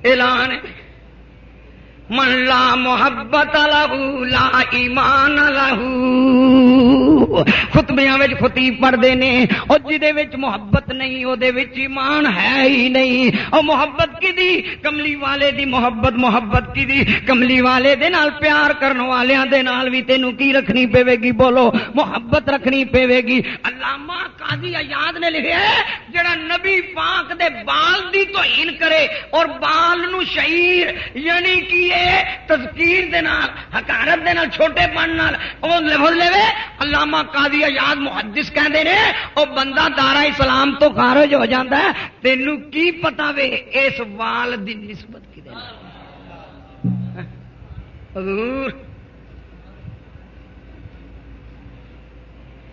اعلان من لا محبت لہو، لا ایمان لہو۔ خطبیاں خطیب پڑھتے ہیں اور جہد محبت نہیں وہ ایمان ہے ہی نہیں اور محبت کی دی کملی والے دی محبت محبت کی دی کملی والے دے نال پیار کرنے والوں دے نال بھی تینوں کی رکھنی پے گی بولو محبت رکھنی پے گی علامہ قاضی آزاد نے لکھا ہے جڑا نبی پاک دے بال دی تو کرے اور بال نو شہیر یعنی کہ کی تذکیر دے نال، حکارت دے نال، چھوٹے پن نال، او لفظ لے علامہ قاضی یاد محدث کہندے نے، او بندہ دارا اسلام تو خارج ہو جاتا ہے تینوں کی پتا وے اس وال دی نسبت کی دے حضور،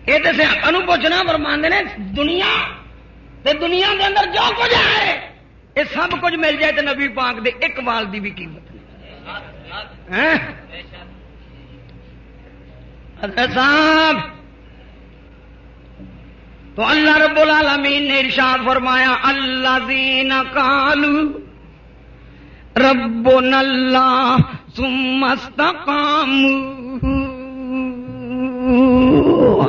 یہ تو سیاح پوچھنا فرماندے نے، دنیا تے دنیا کے اندر جو کچھ ہے، یہ سب کچھ مل جائے تو نبی پاک دے ایک وال دی بھی قیمت صاحب، تو اللہ رب العالمین نے ارشاد فرمایا اللہ دین کالو رب اللہ سمست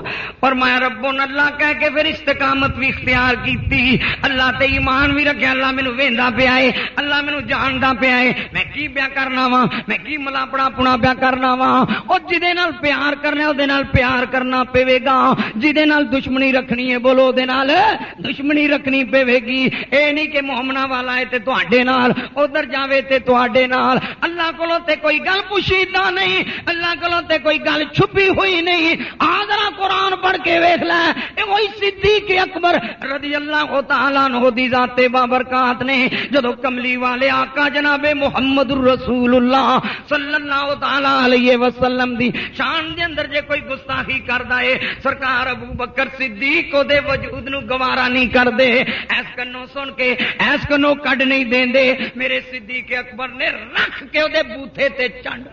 کام فرمایا ربو اللہ کہہ کے پھر استقامت بھی اختیار کی اللہ تے ایمان بھی رکھے، اللہ مینو وہدا پیا ہے، اللہ مینو جاندا پیا ہے۔ میں کی پیا کرنا وا؟ میں کی ملاپڑا پنا پیا کرنا وا؟ اور جہے پیار کرنا وہ پیار کرنا پے گا۔ جہے دشمنی رکھنی ہے، بولو دے نال دشمنی رکھنی پے گی۔ اے نہیں کہ محمنا والا ہے تے تواڈے نال، ادھر جاوے تے تواڈے نال۔ اللہ کو کوئی گل پوشیدہ نہیں، اللہ کو کوئی گل چھپی ہوئی نہیں۔ آدرا قرآن پڑھ کے ویخ لے۔ وہی صدیق اکبر رضی اللہ تعالیٰ نو دی ذات بابرکات نے، جدو کملی والے آقا جناب محمد رسول اللہ صلی اللہ تعالی علیہ وسلم دی شان دے اندر جے کوئی گستاخی کردا ہے، سرکار ابو بکر صدیق دے وجود نو گوارا نہیں کر دے ایس کنو سن کے، ایس کنو کڈ نہیں دیندے۔ میرے صدیق اکبر نے رکھ کے او دے بوتھے تے چنڈ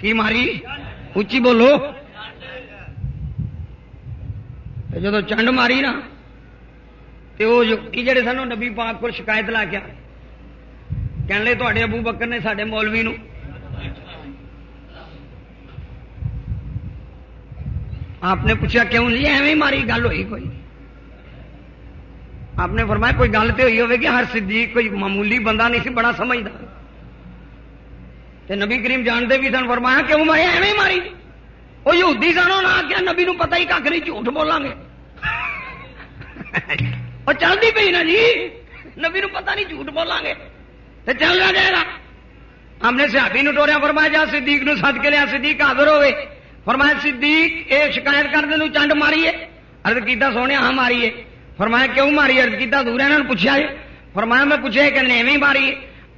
کی ماری؟ اچھی بولو۔ جدو چنڈ ماری نا تو وہ جڑے سن نبی پاک کو شکایت لا کے کہنے لے تے ابو بکر نے سارے مولوی نو آپ نے پوچھا کیوں نہیں ایویں ماری گل ہوئی کوئی آپ نے فرمایا کوئی گل تو ہوئی ہوگی ہر صدیق کوئی معمولی بندہ نہیں سی بڑا سمجھتا تے نبی کریم جانتے بھی سن فرمایا کیوں مارے ایویں ماری وہ یہودی سن نہ کیا نبی نو پتہ ہی کھ نہیں جھوٹ بولیں گے وہ چلتی پی نا جی نبی نو پتہ نہیں جھوٹ بولیں گے تو چل رہا جائے گا ہم نے سیابی نو ٹوریا فرمایا جا صدیق نو سد کے لیا صدیق حاضر ہوئے۔ فرمایا صدیق یہ شکایت کر دے چنڈ ماری ہے ارد کیتا سونے ہاں ماری ہے فرمایا کیوں ماری ارد کیتا دور ہے پوچھا ہے۔ فرمایا میں پوچھا کہ ایویں ماری ہے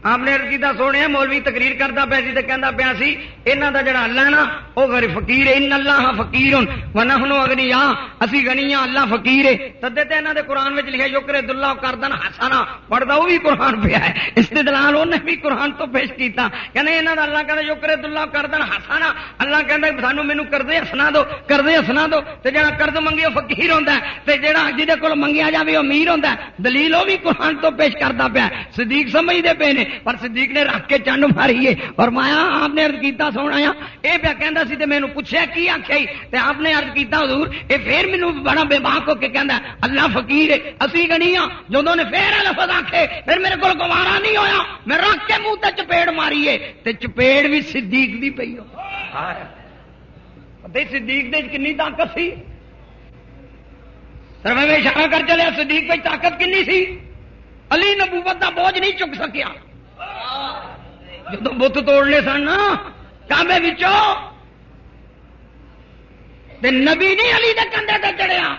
آپ نے کیتا سونے، مولوی تقریر کرتا پیا سی کہہ پیا سی یہاں کا جڑا اللہ نا وہ غریب فقیر ان اللہ فقیر ونہنو اگنی آ اسی گنی ہاں اللہ فقیر ہے۔ تدے تے انہاں دے قرآن وچ لکھا یکر دلہ کردن حسنا، پڑھدا وہ بھی قرآن پیا ہے۔ استدلال انہیں بھی قرآن تو پیش کیتا۔ کہنے انہاں دا اللہ کہندا یکر دلہ کردن حسنا۔ اللہ کہندا سانو مینوں کردے ہسنا دو کردے ہسنا دو۔ تے جڑا قرض منگے فقیر ہوندا ہے، تے جڑا جے کول منگیا جاوے، او امیر ہوندا ہے۔ دلیل وہ بھی قرآن تو پیش کردا پیا صدیق سمجھدے پے نے پر صدیق نے رکھ کے چنڈ ماری ہے اور مایا آپ نے ارد کیتا سونا یہ پیا کہہ سی تو مینو پوچھا کی آخیا تے آپ نے ارد کیتا حضور یہ پھر مینو بڑا بے باک ہو کے کہہ اللہ فقیر ہے، اسی گنی ہاں۔ جدو نے پھر لفظ آخے پھر میرے کو گوارا نہیں ہویا۔ میں رکھ کے منہ تے چپیڑ ماری ہے تے چپیڑ بھی صدیق دی پی ہو۔ صدیق دے کنی طاقت سی؟ سر میں اشارہ کر چلے صدیق پہ طاقت کنی سی؟ علی نبوت دا بوجھ نہیں چک سکیا۔ جب بت توڑنے سن کابے نبی نہیں علی دے کندھے تے چڑھیا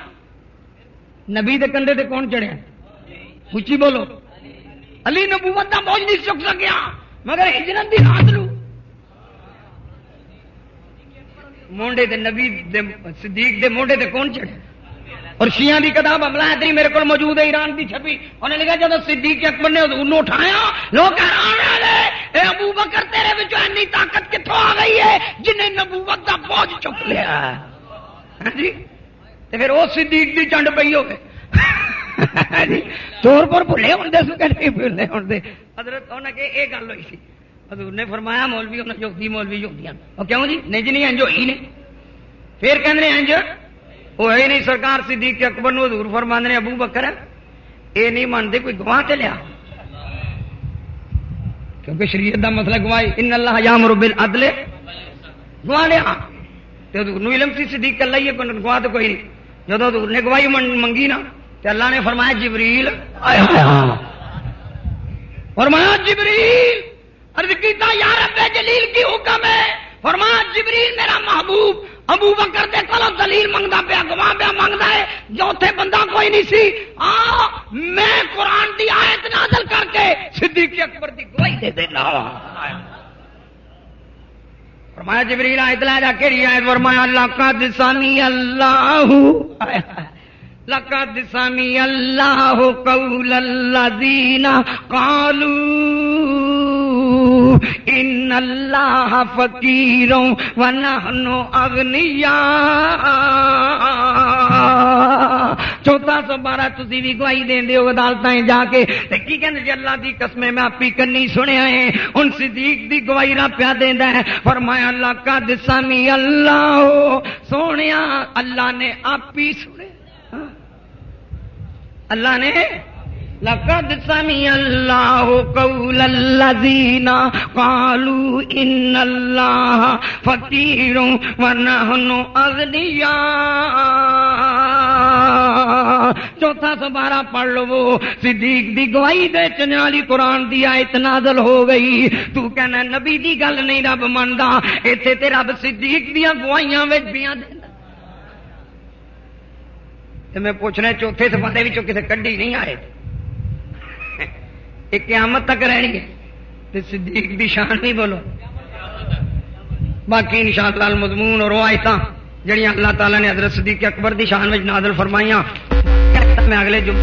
نبی دے کندھے تے کون چڑھیا اچھی بولو علی نبوت کا بوجھ نہیں چک سکیا مگر ہجرت کی رات لو مونڈے دے نبی دے صدیق دے مونڈے تے کون چڑھیا اور شیعہ دی کتاب حملہ ہے میرے کو موجود ہے، ایران دی چھپی۔ انہیں لکھا جب صدیق اکبر نے حضور اٹھایا، لوگ حیران اے ابو بکر تیرے وچوں اتنی طاقت کتوں آ گئی ہے جنہیں نبوت دا بوجھ چک لیا ہاں جی؟ تے پھر وہ صدیق دی چنڈ پئی ہوے ہاں جی؟ چور پر بھلے ہوں دے سکے نہیں بھلے ہوں دے۔ حضرت انہاں کہ اے گل ہوئی سی۔ حضور نے فرمایا، مولوی انہاں جو دی مولوی جو دیاں او کیوں جی؟ نہیں جی نہیں انج ہوئی نے۔ پھر کہندے انج وہ ہے نہیں سرکار صدیق اکبر نو حضور فرمانے ابو بکر یہ نہیں مانتے کوئی گواہ کے لیا کیونکہ شریعت دا مسئلہ گواہی ان اللہ یامر بالعدل گواہ لیا تے حضور نو علم سی صدیق اللہ ہی گواہ تو کوئی نہیں جب حضور نے گواہی منگی نا تے اللہ نے فرمایا جبریل فرمایا جبریل عرض کیتا یا رب جلیل کی حکم ہے فرمایا جبریل میرا محبوب ابو بکر دے کولو دلیل منگتا پیا، گواہ پیا منگتا ہے جو اتنے بندہ کوئی نہیں سی۔ آ میں قرآن دی آیت نازل کر کے صدیق اکبر دی گواہی دے دینا۔ فرمایا، جبریل، آیت لا جا کے آیت؟ فرمایا اللہ کا دسانی اللہ لقد سمی اللہ قول الذین قالوا ان اللہ فقیروں ونحن اغنیا چوتھا سو بارہ تھی بھی گواہی دیں ہو عدالت جا کے کی کہنے جی اللہ دی قسمیں میں آپ کرنی سنیا ہے ان صدیق دی گواہی را پیا دینا ہے فرمایا اللہ کا دسامی اللہ سونے اللہ نے آپ ہی سنے ہاں اللہ نے لقد سمع الله قول الذين قالوا ان الله فقير ونحن اغنياء چوتھا سبارہ پڑھ لو۔ صدیق دی گواہی دے چنالی قرآن دی آیت نازل ہو گئی۔ تو کہنا نبی دی گل نہیں رب مندا ایتھے تے رب صدیق دیاں گواہیاں وچ بیاں دیندا تے میں پوچھنا چوتھے سبارے وچوں کسے کڈی نہیں آئے؟ یہ قیامت تک رہنی ہے صدیق دی شان نہیں بولو۔ باقی ان شاء اللہ مضمون اور روایت جہاں اللہ تعالیٰ نے حضرت صدیق اکبر دی شان میں نازل فرمائیاں۔ میں اگلے جو